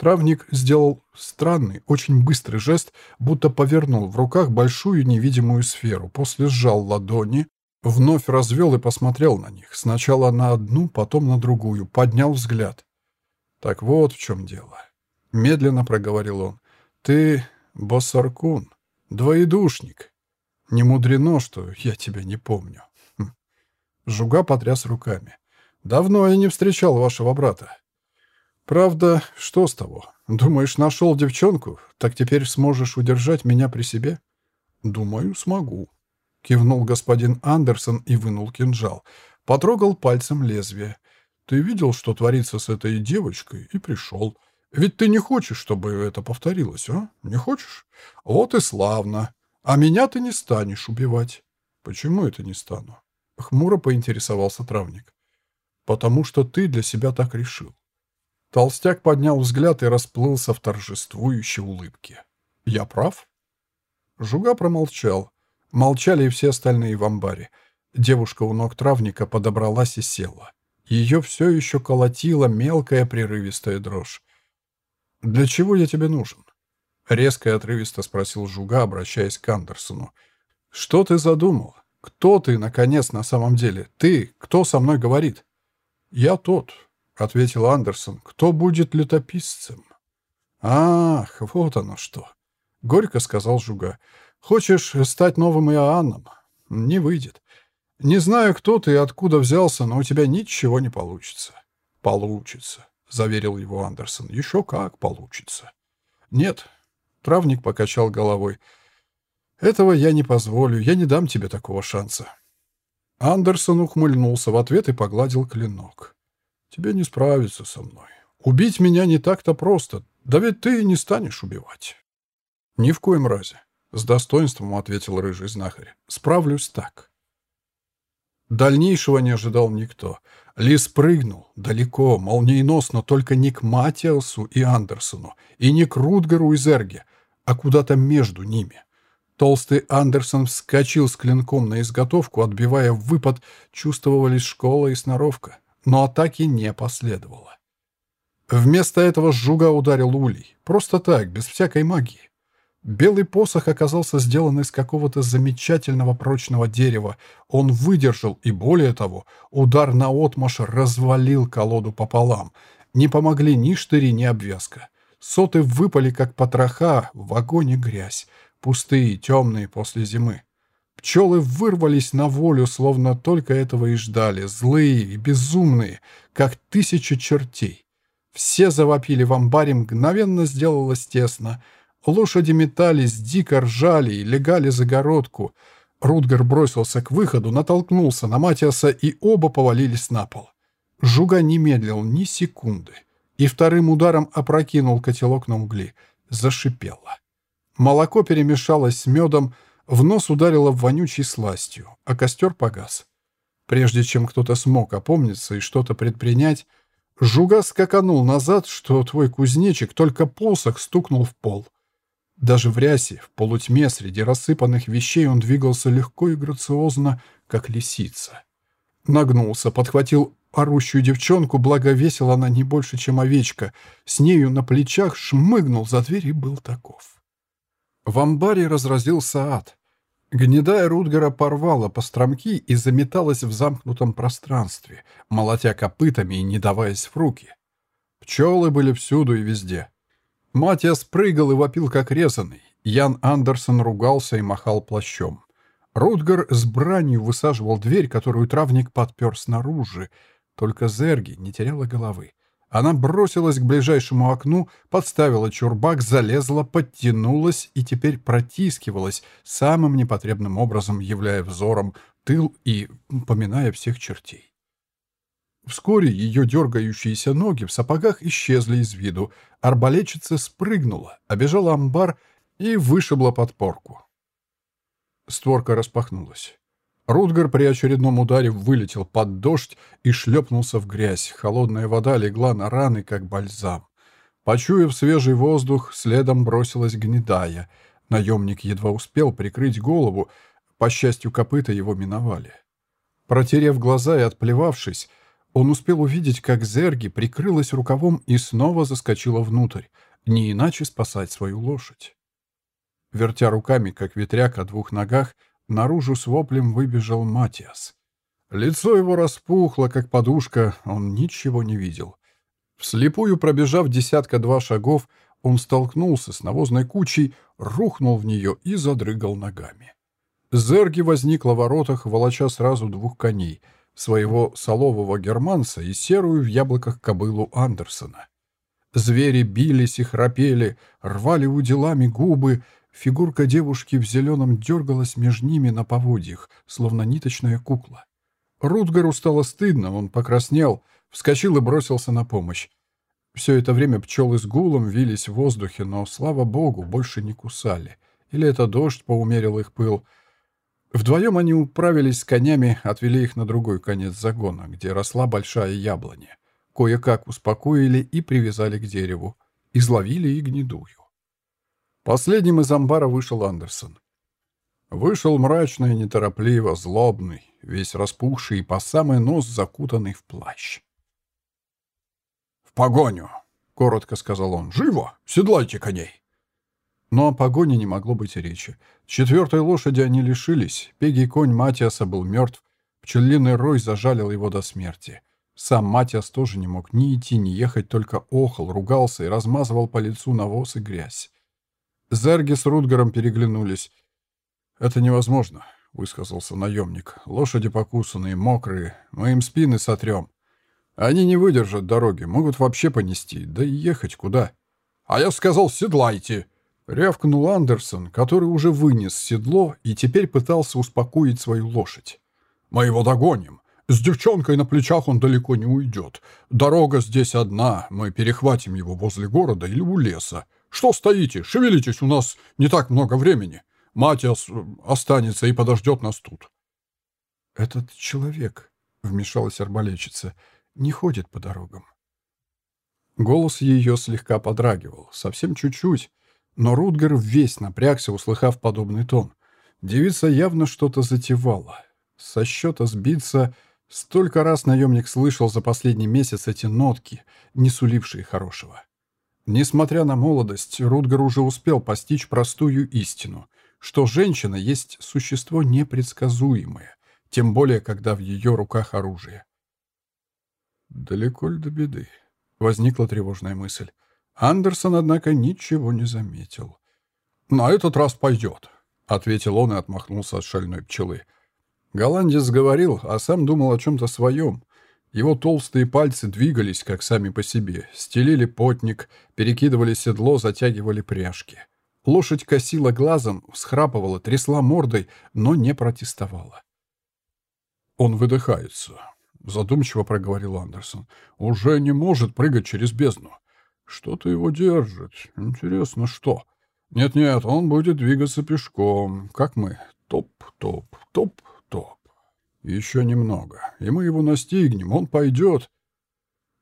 Травник сделал странный, очень быстрый жест, будто повернул в руках большую невидимую сферу, после сжал ладони, вновь развел и посмотрел на них. Сначала на одну, потом на другую, поднял взгляд. «Так вот в чем дело», — медленно проговорил он. «Ты Боссаркун, двоедушник. Не мудрено, что я тебя не помню». Хм. Жуга потряс руками. «Давно я не встречал вашего брата. Правда, что с того? Думаешь, нашел девчонку? Так теперь сможешь удержать меня при себе? Думаю, смогу. Кивнул господин Андерсон и вынул кинжал. Потрогал пальцем лезвие. Ты видел, что творится с этой девочкой, и пришел. Ведь ты не хочешь, чтобы это повторилось, а? Не хочешь? Вот и славно. А меня ты не станешь убивать. Почему это не стану? Хмуро поинтересовался травник. Потому что ты для себя так решил. Толстяк поднял взгляд и расплылся в торжествующей улыбке. «Я прав?» Жуга промолчал. Молчали и все остальные в амбаре. Девушка у ног травника подобралась и села. Ее все еще колотила мелкая прерывистая дрожь. «Для чего я тебе нужен?» Резко и отрывисто спросил Жуга, обращаясь к Андерсону. «Что ты задумал? Кто ты, наконец, на самом деле? Ты, кто со мной говорит?» «Я тот», — ответил Андерсон. «Кто будет летописцем?» «Ах, вот оно что!» — горько сказал Жуга. «Хочешь стать новым Иоанном? Не выйдет. Не знаю, кто ты и откуда взялся, но у тебя ничего не получится». «Получится», — заверил его Андерсон. «Еще как получится». «Нет», — травник покачал головой. «Этого я не позволю. Я не дам тебе такого шанса». Андерсон ухмыльнулся в ответ и погладил клинок. «Тебе не справиться со мной. Убить меня не так-то просто. Да ведь ты не станешь убивать». «Ни в коем разе», — с достоинством ответил рыжий знахарь. «Справлюсь так». Дальнейшего не ожидал никто. Лис прыгнул далеко, молниеносно, только не к Матиасу и Андерсону, и не к Рутгару и Зерге, а куда-то между ними. Толстый Андерсон вскочил с клинком на изготовку, отбивая выпад, чувствовались школа и сноровка, но атаки не последовало. Вместо этого Жуга ударил улей, просто так, без всякой магии. Белый посох оказался сделан из какого-то замечательного прочного дерева. Он выдержал, и более того, удар на отмаш развалил колоду пополам. Не помогли ни штыри, ни обвязка. Соты выпали, как потроха, в огонь и грязь, пустые, темные после зимы. Пчелы вырвались на волю, словно только этого и ждали, злые и безумные, как тысячи чертей. Все завопили в амбаре, мгновенно сделалось тесно — Лошади метались, дико ржали и легали загородку. Рутгер бросился к выходу, натолкнулся на Матиаса, и оба повалились на пол. Жуга не медлил ни секунды и вторым ударом опрокинул котелок на угли. Зашипело. Молоко перемешалось с медом, в нос ударило вонючей сластью, а костер погас. Прежде чем кто-то смог опомниться и что-то предпринять, Жуга скаканул назад, что твой кузнечик только посох стукнул в пол — даже в рясе, в полутьме, среди рассыпанных вещей он двигался легко и грациозно, как лисица. Нагнулся, подхватил орущую девчонку, благо весила она не больше, чем овечка. С нею на плечах шмыгнул за дверь и был таков. В амбаре разразился ад. Гнедая Рутгера порвала постромки и заметалась в замкнутом пространстве, молотя копытами и не даваясь в руки. Пчелы были всюду и везде. Матиас прыгал и вопил, как резанный. Ян Андерсон ругался и махал плащом. Рутгар с бранью высаживал дверь, которую травник подпер снаружи. Только Зерги не теряла головы. Она бросилась к ближайшему окну, подставила чурбак, залезла, подтянулась и теперь протискивалась, самым непотребным образом являя взором тыл и поминая всех чертей. Вскоре ее дергающиеся ноги в сапогах исчезли из виду. Арбалетчица спрыгнула, обежала амбар и вышибла подпорку. Створка распахнулась. Рутгар при очередном ударе вылетел под дождь и шлепнулся в грязь. Холодная вода легла на раны, как бальзам. Почуяв свежий воздух, следом бросилась гнедая. Наемник едва успел прикрыть голову. По счастью, копыта его миновали. Протерев глаза и отплевавшись, он успел увидеть, как Зерги прикрылась рукавом и снова заскочила внутрь, не иначе спасать свою лошадь. Вертя руками, как ветряк о двух ногах, наружу с воплем выбежал Матиас. Лицо его распухло, как подушка, он ничего не видел. Вслепую пробежав десятка-два шагов, он столкнулся с навозной кучей, рухнул в нее и задрыгал ногами. Зерги возникла в воротах, волоча сразу двух коней — своего солового германца и серую в яблоках кобылу Андерсона. Звери бились и храпели, рвали уделами губы, фигурка девушки в зеленом дергалась между ними на поводьях, словно ниточная кукла. Рутгару стало стыдно, он покраснел, вскочил и бросился на помощь. Все это время пчелы с гулом вились в воздухе, но, слава богу, больше не кусали. Или это дождь поумерил их пыл — Вдвоем они управились с конями, отвели их на другой конец загона, где росла большая яблоня. Кое-как успокоили и привязали к дереву. Изловили и гнедую. Последним из амбара вышел Андерсон. Вышел мрачный, неторопливо, злобный, весь распухший и по самый нос закутанный в плащ. «В погоню!» — коротко сказал он. «Живо! Седлайте коней!» Но о погоне не могло быть и речи. Четвертой лошади они лишились. Пегий конь Матиаса был мертв. Пчелиный рой зажалил его до смерти. Сам Матиас тоже не мог ни идти, ни ехать, только охал, ругался и размазывал по лицу навоз и грязь. Зерги с Рутгаром переглянулись. «Это невозможно», — высказался наемник. «Лошади покусанные, мокрые. Мы им спины сотрем. Они не выдержат дороги, могут вообще понести. Да и ехать куда?» «А я сказал, седлайте!» Рявкнул Андерсон, который уже вынес седло и теперь пытался успокоить свою лошадь. «Мы его догоним. С девчонкой на плечах он далеко не уйдет. Дорога здесь одна, мы перехватим его возле города или у леса. Что стоите? Шевелитесь, у нас не так много времени. Матиас останется и подождет нас тут». «Этот человек», — вмешалась арбалетчица, — «не ходит по дорогам». Голос ее слегка подрагивал, совсем чуть-чуть, но Рутгер весь напрягся, услыхав подобный тон. Девица явно что-то затевала. Со счета сбиться Столько раз наемник слышал за последний месяц эти нотки, не сулившие хорошего. Несмотря на молодость, Рутгар уже успел постичь простую истину, что женщина есть существо непредсказуемое, тем более, когда в ее руках оружие. «Далеко ли до беды?» — возникла тревожная мысль. Андерсон, однако, ничего не заметил. «На этот раз пойдет», — ответил он и отмахнулся от шальной пчелы. Голландец говорил, а сам думал о чем-то своем. Его толстые пальцы двигались, как сами по себе, стелили потник, перекидывали седло, затягивали пряжки. Лошадь косила глазом, всхрапывала, трясла мордой, но не протестовала. «Он выдыхается», — задумчиво проговорил Андерсон. «Уже не может прыгать через бездну. Что-то его держит. Интересно, что? Нет-нет, он будет двигаться пешком, как мы. Топ-топ, топ, Топ. Еще немного, и мы его настигнем, он пойдет.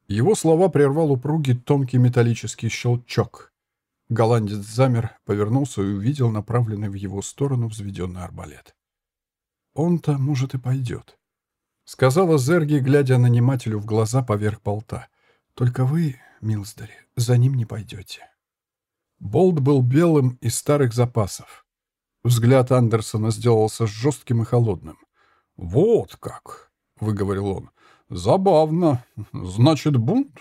Его слова прервал упругий тонкий металлический щелчок. Голландец замер, повернулся и увидел направленный в его сторону взведенный арбалет. «Он-то, может, и пойдет», — сказала Зерги, глядя нанимателю в глаза поверх болта. «Только вы, Милсдари, за ним не пойдете». Болт был белым из старых запасов. Взгляд Андерсона сделался жестким и холодным. «Вот как!» — выговорил он. «Забавно. Значит, бунт?»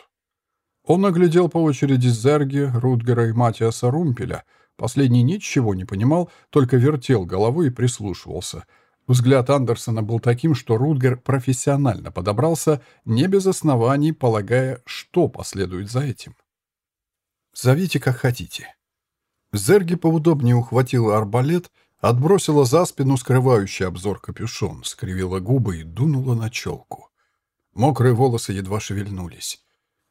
Он оглядел по очереди Зерги, Рутгера и Матиаса Румпеля. Последний ничего не понимал, только вертел головой и прислушивался. Взгляд Андерсона был таким, что Рутгер профессионально подобрался, не без оснований, полагая, что последует за этим. «Зовите, как хотите», Зерги поудобнее ухватила арбалет, отбросила за спину скрывающий обзор капюшон, скривила губы и дунула на челку. Мокрые волосы едва шевельнулись.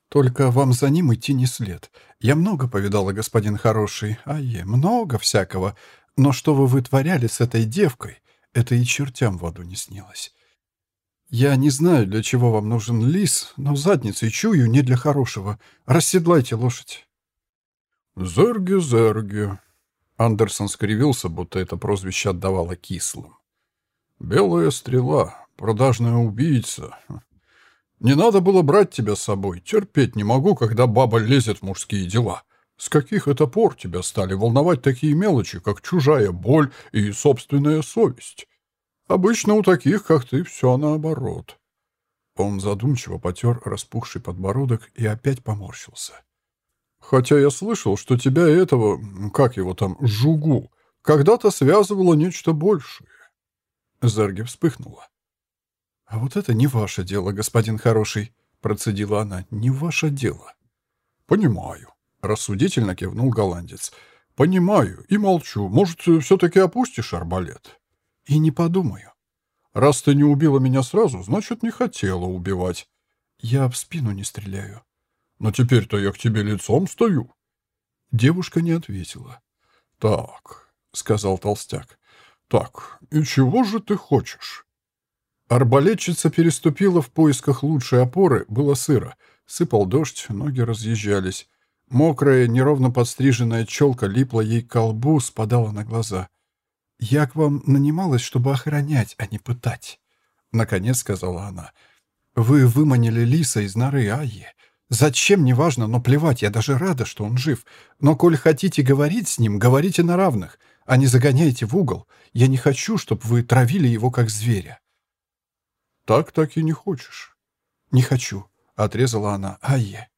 «Только вам за ним идти не след. Я много повидала, господин хороший, ае, много всякого. Но что вы вытворяли с этой девкой, это и чертям в аду не снилось. Я не знаю, для чего вам нужен лис, но задницей чую не для хорошего. Расседлайте лошадь». «Зерги, зерги!» Андерсон скривился, будто это прозвище отдавало кислым. «Белая стрела, продажная убийца. Не надо было брать тебя с собой. Терпеть не могу, когда баба лезет в мужские дела. С каких это пор тебя стали волновать такие мелочи, как чужая боль и собственная совесть? Обычно у таких, как ты, все наоборот». Он задумчиво потер распухший подбородок и опять поморщился. Хотя я слышал, что тебя и этого, как его там, Жугу, когда-то связывало нечто большее. Зерги вспыхнула. «А вот это не ваше дело, господин хороший», — процедила она. «Не ваше дело». «Понимаю», — рассудительно кивнул голландец. «Понимаю и молчу. Может, все-таки опустишь арбалет?» «И не подумаю». «Раз ты не убила меня сразу, значит, не хотела убивать». «Я в спину не стреляю». Но теперь-то я к тебе лицом стою». Девушка не ответила. «Так», — сказал толстяк. «Так, и чего же ты хочешь?» Арбалетчица переступила в поисках лучшей опоры, было сыро. Сыпал дождь, ноги разъезжались. Мокрая, неровно подстриженная челка липла ей к колбу, спадала на глаза. «Я к вам нанималась, чтобы охранять, а не пытать», — наконец сказала она. «Вы выманили лиса из норы Айи. Зачем, неважно, но плевать, я даже рада, что он жив. Но коль хотите говорить с ним, говорите на равных, а не загоняйте в угол. Я не хочу, чтобы вы травили его, как зверя». «Так, так и не хочешь». «Не хочу», — отрезала она. «Айе».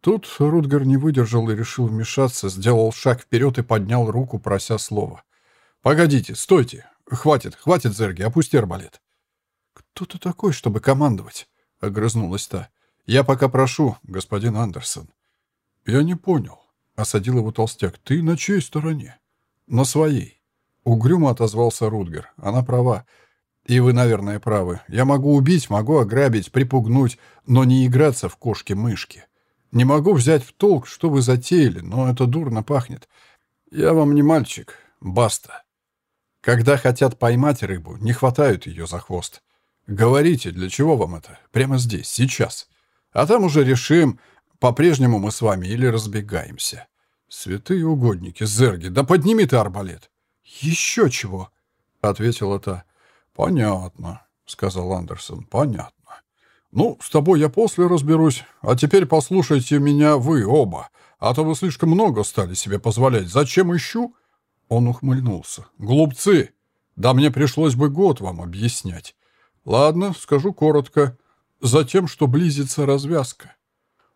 Тут Рутгер не выдержал и решил вмешаться, сделал шаг вперед и поднял руку, прося слова. «Погодите, стойте! Хватит, хватит, Зерги, опусти арбалет!» «Кто ты такой, чтобы командовать?» — огрызнулась та. «Я пока прошу, господин Андерсон». «Я не понял», — осадил его толстяк. «Ты на чьей стороне?» «На своей». Угрюмо отозвался Рутгер. «Она права. И вы, наверное, правы. Я могу убить, могу ограбить, припугнуть, но не играться в кошки-мышки. Не могу взять в толк, что вы затеяли, но это дурно пахнет. Я вам не мальчик. Баста». Когда хотят поймать рыбу, не хватают ее за хвост. Говорите, для чего вам это? Прямо здесь, сейчас. А там уже решим, по-прежнему мы с вами или разбегаемся. Святые угодники, зерги, да подними ты арбалет. Еще чего, — ответила та. Понятно, — сказал Андерсон, — понятно. Ну, с тобой я после разберусь, а теперь послушайте меня вы оба, а то вы слишком много стали себе позволять. Зачем ищу? Он ухмыльнулся. «Глупцы! Да мне пришлось бы год вам объяснять. Ладно, скажу коротко. Затем, что близится развязка.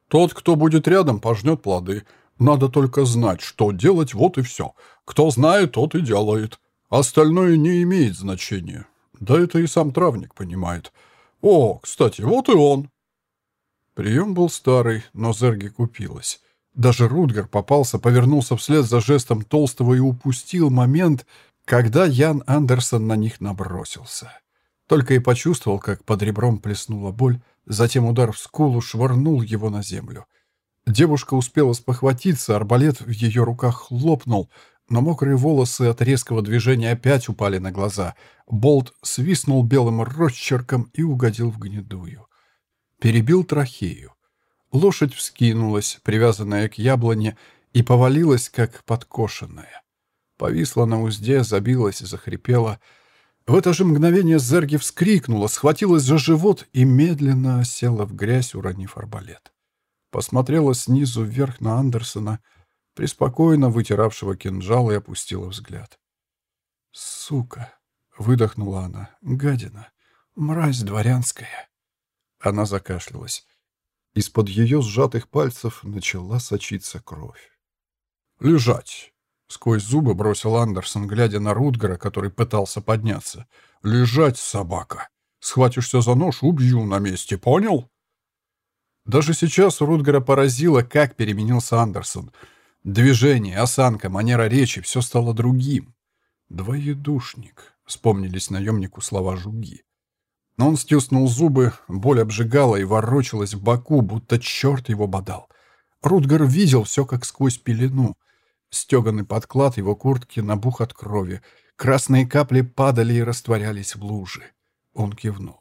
Тот, кто будет рядом, пожнет плоды. Надо только знать, что делать, вот и все. Кто знает, тот и делает. Остальное не имеет значения. Да это и сам травник понимает. О, кстати, вот и он». Прием был старый, но Зерги купилась. Даже Рутгер попался, повернулся вслед за жестом Толстого и упустил момент, когда Ян Андерсон на них набросился. Только и почувствовал, как под ребром плеснула боль, затем удар в скулу швырнул его на землю. Девушка успела спохватиться, арбалет в ее руках хлопнул, но мокрые волосы от резкого движения опять упали на глаза. Болт свистнул белым росчерком и угодил в гнедую. Перебил трахею. Лошадь вскинулась, привязанная к яблоне, и повалилась, как подкошенная. Повисла на узде, забилась и захрипела. В это же мгновение Зерги вскрикнула, схватилась за живот и медленно села в грязь, уронив арбалет. Посмотрела снизу вверх на Андерсона, преспокойно вытиравшего кинжал, и опустила взгляд. «Сука!» — выдохнула она. «Гадина! Мразь дворянская!» Она закашлялась. Из-под ее сжатых пальцев начала сочиться кровь. «Лежать!» — сквозь зубы бросил Андерсон, глядя на Рутгера, который пытался подняться. «Лежать, собака! Схватишься за нож — убью на месте, понял?» Даже сейчас Рутгера поразило, как переменился Андерсон. Движение, осанка, манера речи — все стало другим. «Двоедушник», — вспомнились наемнику слова Жуги. Но он стиснул зубы, боль обжигала и ворочалась в боку, будто черт его бодал. Рутгар видел все как сквозь пелену. Стеганый подклад его куртки набух от крови. Красные капли падали и растворялись в луже. Он кивнул.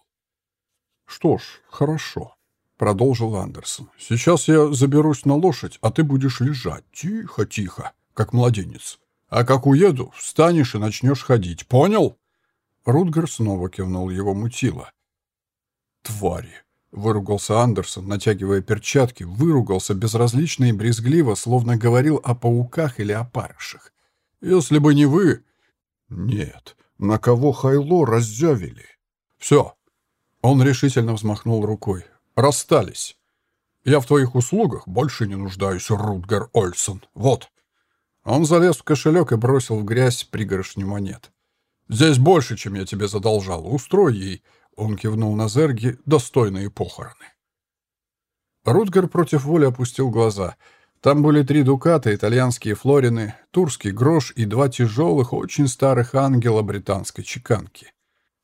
«Что ж, хорошо», — продолжил Андерсон. «Сейчас я заберусь на лошадь, а ты будешь лежать. Тихо, тихо, как младенец. А как уеду, встанешь и начнешь ходить. Понял?» Рутгер снова кивнул, его мутило. «Твари!» — выругался Андерсон, натягивая перчатки, выругался безразлично и брезгливо, словно говорил о пауках или о парышах. «Если бы не вы...» «Нет, на кого Хайло раззявили?» «Все!» Он решительно взмахнул рукой. «Расстались. Я в твоих услугах больше не нуждаюсь, Рутгер Ольсон. Вот!» Он залез в кошелек и бросил в грязь пригоршню монет. Здесь больше, чем я тебе задолжал. Устрой ей, — он кивнул на Зерги, — достойные похороны. Рутгер против воли опустил глаза. Там были три дуката, итальянские флорины, турский грош и два тяжелых, очень старых ангела британской чеканки.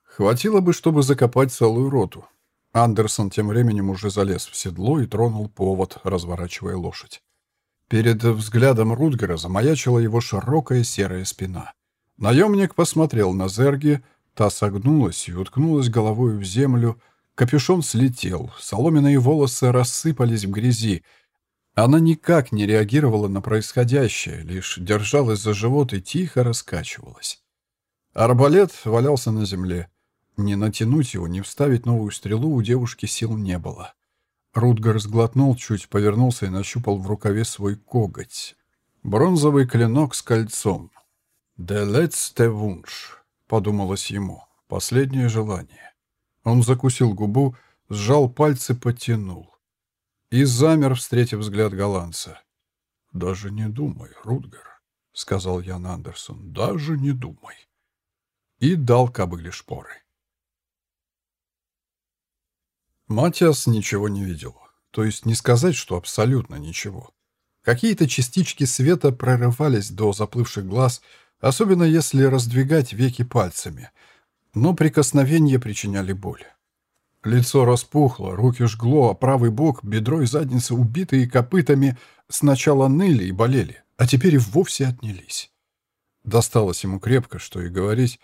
Хватило бы, чтобы закопать целую роту. Андерсон тем временем уже залез в седло и тронул повод, разворачивая лошадь. Перед взглядом Рутгера замаячила его широкая серая спина. Наемник посмотрел на Зерги, та согнулась и уткнулась головой в землю, капюшон слетел, соломенные волосы рассыпались в грязи. Она никак не реагировала на происходящее, лишь держалась за живот и тихо раскачивалась. Арбалет валялся на земле. Не натянуть его, не вставить новую стрелу у девушки сил не было. Рутгар сглотнул, чуть повернулся и нащупал в рукаве свой коготь. Бронзовый клинок с кольцом. «Der letzte Wunsch», — подумалось ему. «Последнее желание». Он закусил губу, сжал пальцы, потянул. И замер, встретив взгляд голландца. «Даже не думай, Рутгар», — сказал Ян Андерсон. «Даже не думай». И дал кобыле шпоры. Матиас ничего не видел. То есть не сказать, что абсолютно ничего. Какие-то частички света прорывались до заплывших глаз, особенно если раздвигать веки пальцами. Но прикосновения причиняли боль. Лицо распухло, руки жгло, а правый бок, бедро и задница, убитые копытами, сначала ныли и болели, а теперь и вовсе отнялись. Досталось ему крепко, что и говорить,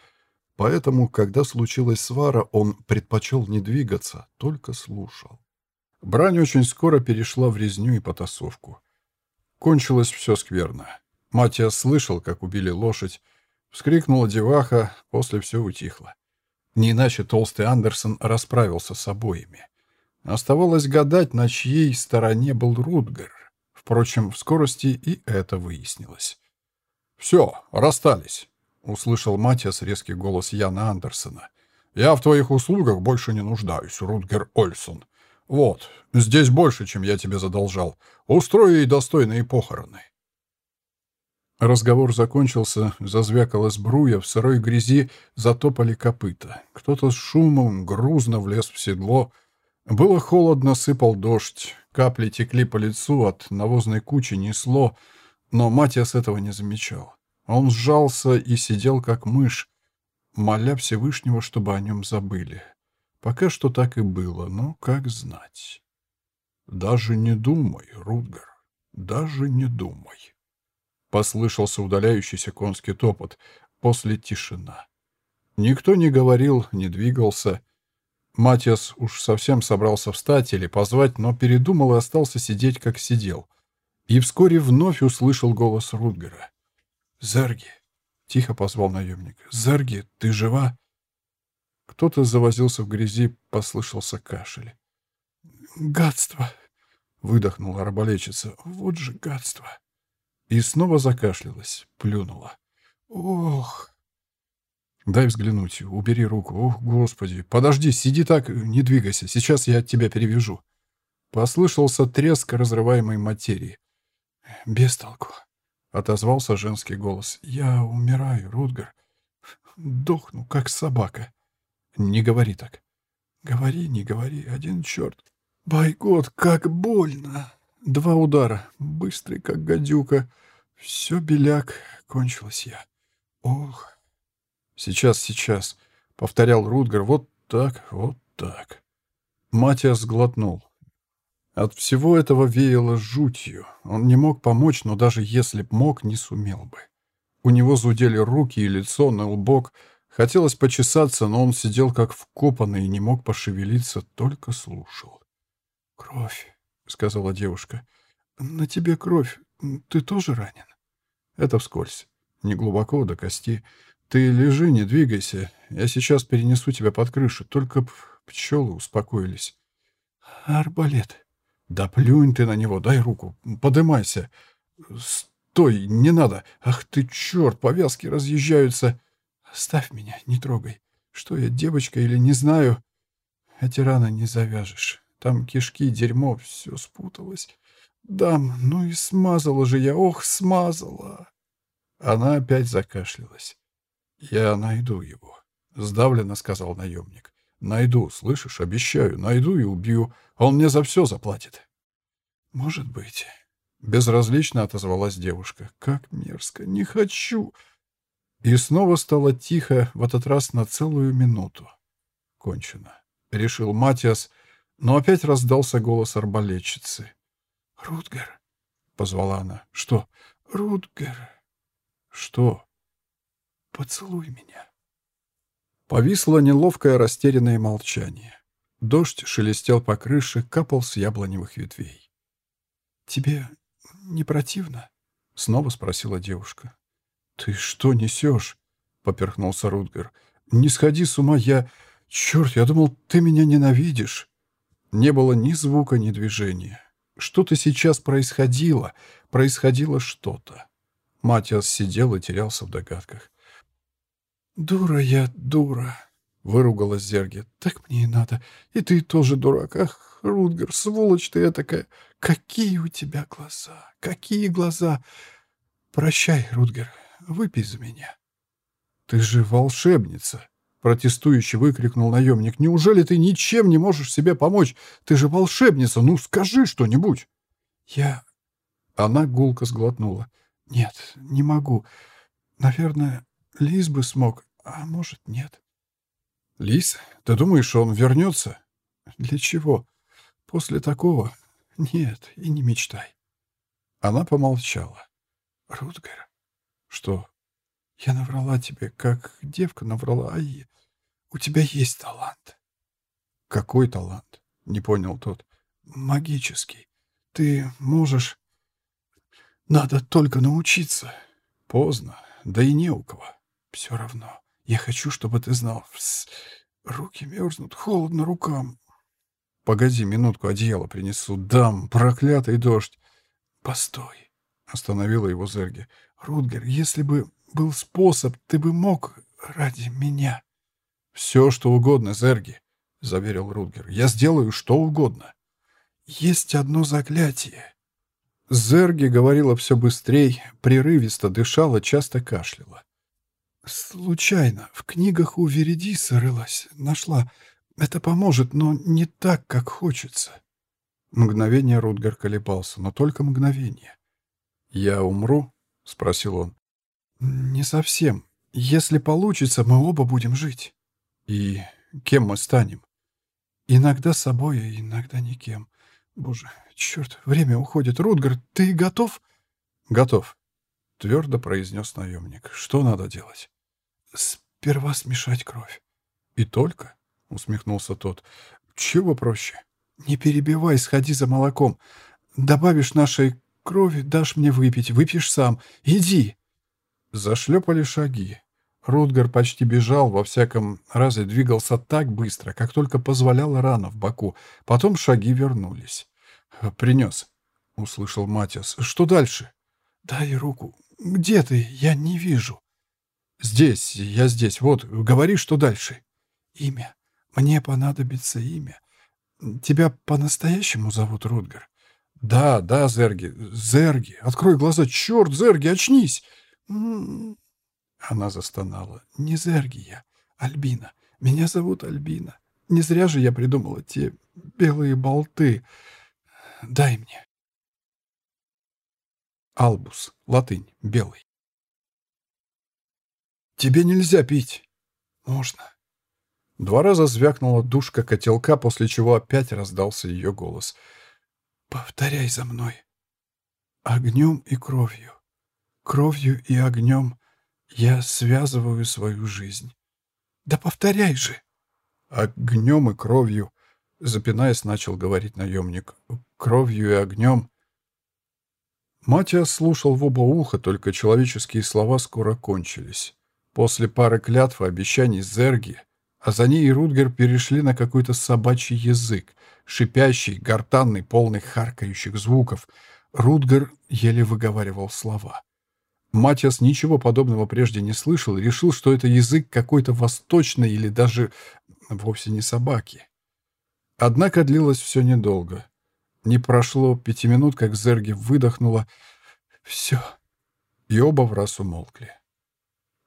Поэтому, когда случилась свара, он предпочел не двигаться, только слушал. Брань очень скоро перешла в резню и потасовку. Кончилось все скверно. Матиас слышал, как убили лошадь. Вскрикнула деваха, после все утихло. Не иначе толстый Андерсон расправился с обоими. Оставалось гадать, на чьей стороне был Рутгер. Впрочем, в скорости и это выяснилось. «Все, расстались», услышал Матиас резкий голос Яна Андерсона. «Я в твоих услугах больше не нуждаюсь, Рутгер Ольсон. Вот, здесь больше, чем я тебе задолжал. Устрой ей достойные похороны». Разговор закончился, зазвякала сбруя, в сырой грязи затопали копыта. Кто-то с шумом грузно влез в седло. Было холодно, сыпал дождь, капли текли по лицу, от навозной кучи несло, но Матиас этого не замечал. Он сжался и сидел как мышь, моля Всевышнего, чтобы о нем забыли. Пока что так и было, но как знать. «Даже не думай, Рутгар, даже не думай». Послышался удаляющийся конский топот, после тишина. Никто не говорил, не двигался. Матиас уж совсем собрался встать или позвать, но передумал и остался сидеть, как сидел. И вскоре вновь услышал голос Рутгера. «Зерги!» — тихо позвал наемник. «Зерги, ты жива?» Кто-то завозился в грязи, послышался кашель. «Гадство!» — выдохнула арбалечица. «Вот же гадство!» И снова закашлялась, плюнула. «Ох!» «Дай взглянуть, убери руку. Ох, господи! Подожди, сиди так, не двигайся, сейчас я от тебя перевяжу». Послышался треск разрываемой материи. «Без толку!» отозвался женский голос. «Я умираю, Рутгар. Дохну, как собака». «Не говори так». «Говори, не говори, один черт. Байгот, как больно!» Два удара, быстрый, как гадюка. Все, беляк, кончилась я. Ох. Сейчас, сейчас, — повторял Рутгар, вот так, вот так. Матиас сглотнул. От всего этого веяло жутью. Он не мог помочь, но даже если б мог, не сумел бы. У него зудели руки и лицо, на лбок. Хотелось почесаться, но он сидел как вкопанный и не мог пошевелиться, только слушал. «Кровь», — сказала девушка. «На тебе кровь. Ты тоже ранен?» «Это вскользь. Не глубоко, до кости. Ты лежи, не двигайся. Я сейчас перенесу тебя под крышу, только пчелы успокоились». «Арбалет», «Да плюнь ты на него, дай руку, подымайся!» «Стой, не надо! Ах ты, черт, повязки разъезжаются!» «Оставь меня, не трогай. Что я, девочка или не знаю?» «Эти раны не завяжешь. Там кишки, дерьмо, все спуталось. Дам, ну и смазала же я, ох, смазала!» Она опять закашлялась. «Я найду его», — сдавленно сказал наемник. Найду, слышишь, обещаю, найду и убью. Он мне за все заплатит. Может быть. Безразлично отозвалась девушка. Как мерзко. Не хочу. И снова стало тихо, в этот раз на целую минуту. Кончено. Решил Матиас, но опять раздался голос арбалетчицы. «Рутгер», — позвала она. «Что?» «Рутгер». «Что?» «Поцелуй меня». Повисло неловкое растерянное молчание. Дождь шелестел по крыше, капал с яблоневых ветвей. «Тебе не противно?» — снова спросила девушка. «Ты что несешь?» поперхнулся Рутгер. «Не сходи с ума, я... Черт, я думал, ты меня ненавидишь!» Не было ни звука, ни движения. Что-то сейчас происходило, происходило что-то. Матиас сидел и терялся в догадках. «Дура я, дура!» — выругалась Зерги. «Так мне и надо. И ты тоже дурак. Ах, Рутгер, сволочь ты такая! Какие у тебя глаза! Какие глаза! Прощай, Рутгер, выпей за меня!» «Ты же волшебница!» — протестующе выкрикнул наемник. «Неужели ты ничем не можешь себе помочь? Ты же волшебница! Ну, скажи что-нибудь!» «Я...» Она гулко сглотнула. «Нет, не могу. Наверное, Лис бы смог, а может, нет». «Лис? Ты думаешь, он вернется?» «Для чего? После такого? Нет, и не мечтай». Она помолчала. «Рутгер». «Что?» Я наврала тебе, как девка наврала, и у тебя есть талант. Какой талант? Не понял тот. Магический. Ты можешь... Надо только научиться. Поздно. Да и не у кого. Все равно. Я хочу, чтобы ты знал. Пс, руки мерзнут, холодно рукам. Погоди, минутку одеяло принесу. Дам, проклятый дождь. Постой. Остановила его Зерги. Рутгер, если бы был способ, ты бы мог ради меня. Все, что угодно, Зерги, — заверил Рутгер. Я сделаю что угодно. Есть одно заклятие. Зерги говорила все быстрее, прерывисто дышала, часто кашляла. «Случайно. В книгах у Веридиса рылась. Нашла. Это поможет, но не так, как хочется». Мгновение Рутгер колебался, но только мгновение. «Я умру?» — спросил он. «Не совсем. Если получится, мы оба будем жить. И кем мы станем? Иногда собой, а иногда никем. Боже, черт, время уходит. Рутгар, ты готов?» «Готов», — твердо произнес наемник. «Что надо делать?» «Сперва смешать кровь». «И только?» — усмехнулся тот. «Чего проще?» «Не перебивай, сходи за молоком. Добавишь нашей крови, дашь мне выпить, выпьешь сам. Иди!» Зашлепали шаги. Рутгар почти бежал, во всяком разе двигался так быстро, как только позволяла рана в боку. Потом шаги вернулись. «Принес», — услышал Матиас. «Что дальше?» «Дай руку. Где ты? Я не вижу». «Здесь, я здесь. Вот, говори, что дальше». «Имя. Мне понадобится имя. Тебя по-настоящему зовут Рутгар?» «Да, да, Зерги. Зерги. Открой глаза. Черт, Зерги, очнись!» Она застонала. «Не Зергия, Альбина. Меня зовут Альбина. Не зря же я придумала те белые болты. Дай мне». Албус. Латынь. Белый. «Тебе нельзя пить». «Можно». Два раза звякнула душка котелка, после чего опять раздался ее голос. «Повторяй за мной. Огнем и кровью. Кровью и огнем я связываю свою жизнь. Да повторяй же! Огнем и кровью, запинаясь, начал говорить наемник. Кровью и огнем. Матиас слушал в оба уха, только человеческие слова скоро кончились. После пары клятв и обещаний Зерги, а за ней и Рутгер перешли на какой-то собачий язык, шипящий, гортанный, полный харкающих звуков. Рутгер еле выговаривал слова. Матиас ничего подобного прежде не слышал и решил, что это язык какой-то восточной или даже вовсе не собаки. Однако длилось все недолго. Не прошло пяти минут, как Зерги выдохнула «Все». И оба в раз умолкли.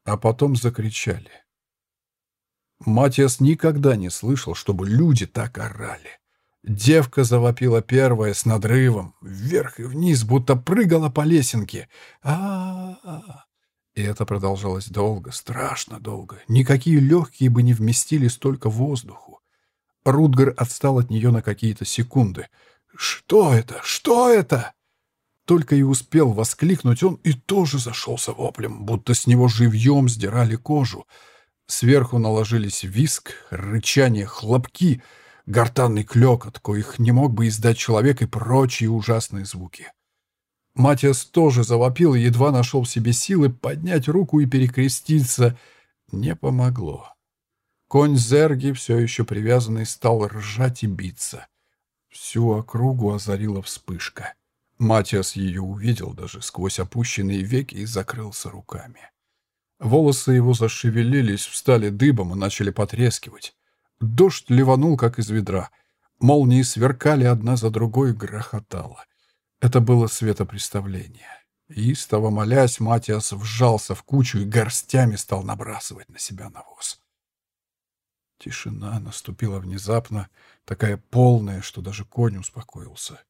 А потом закричали. Матиас никогда не слышал, чтобы люди так орали. Девка завопила первая с надрывом, вверх и вниз, будто прыгала по лесенке. а а, -а. И это продолжалось долго, страшно долго. Никакие легкие бы не вместили столько воздуху. Рутгар отстал от нее на какие-то секунды. «Что это? Что это?» Только и успел воскликнуть он и тоже зашелся воплем, будто с него живьем сдирали кожу. Сверху наложились виск, рычание, хлопки — гортанный клёкот, коих не мог бы издать человек и прочие ужасные звуки. Матиас тоже завопил и едва нашел в себе силы поднять руку и перекреститься. Не помогло. Конь Зерги, все еще привязанный, стал ржать и биться. Всю округу озарила вспышка. Матиас ее увидел даже сквозь опущенные веки и закрылся руками. Волосы его зашевелились, встали дыбом и начали потрескивать. Дождь ливанул, как из ведра. Молнии сверкали одна за другой, грохотало. Это было светопреставление. Истово молясь, Матиас вжался в кучу и горстями стал набрасывать на себя навоз. Тишина наступила внезапно, такая полная, что даже конь успокоился.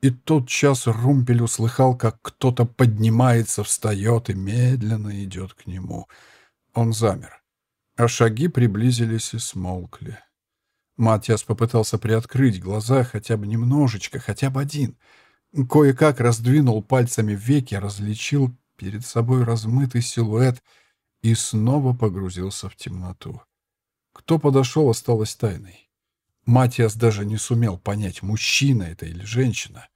И тот час Румпель услыхал, как кто-то поднимается, встает и медленно идет к нему. Он замер, а шаги приблизились и смолкли. Матиас попытался приоткрыть глаза хотя бы немножечко, хотя бы один. Кое-как раздвинул пальцами веки, различил перед собой размытый силуэт и снова погрузился в темноту. Кто подошел, осталось тайной. Матиас даже не сумел понять, мужчина это или женщина.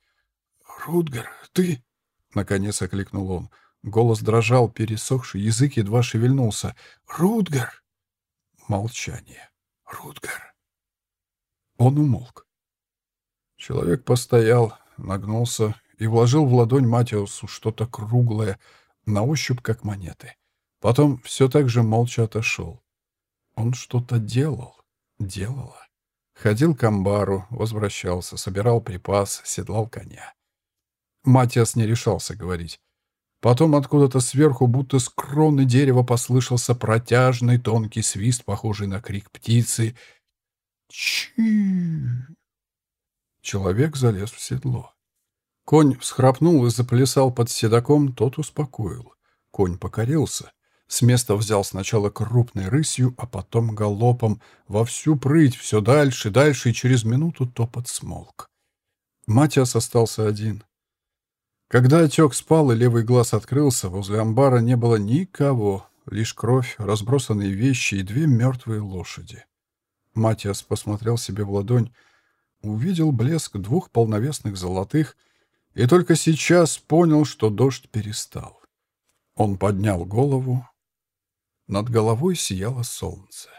«Рутгар, ты...» — наконец окликнул он. Голос дрожал, пересохший, язык едва шевельнулся. «Рутгар!» Молчание. «Рутгар!» Он умолк. Человек постоял, нагнулся и вложил в ладонь Матиусу что-то круглое, на ощупь как монеты. Потом все так же молча отошел. Он что-то делал, делала. Ходил к амбару, возвращался, собирал припас, седлал коня. Матиас не решался говорить. Потом откуда-то сверху, будто с кроны дерева, послышался протяжный тонкий свист, похожий на крик птицы. Чи! Человек залез в седло. Конь всхрапнул и заплясал под седаком, тот успокоил. Конь покорился. С места взял сначала крупной рысью, а потом галопом, во всю прыть, все дальше, дальше, и через минуту топот смолк. Матиас остался один. Когда отек спал и левый глаз открылся, возле амбара не было никого, лишь кровь, разбросанные вещи и две мертвые лошади. Матиас посмотрел себе в ладонь, увидел блеск двух полновесных золотых и только сейчас понял, что дождь перестал. Он поднял голову, над головой сияло солнце.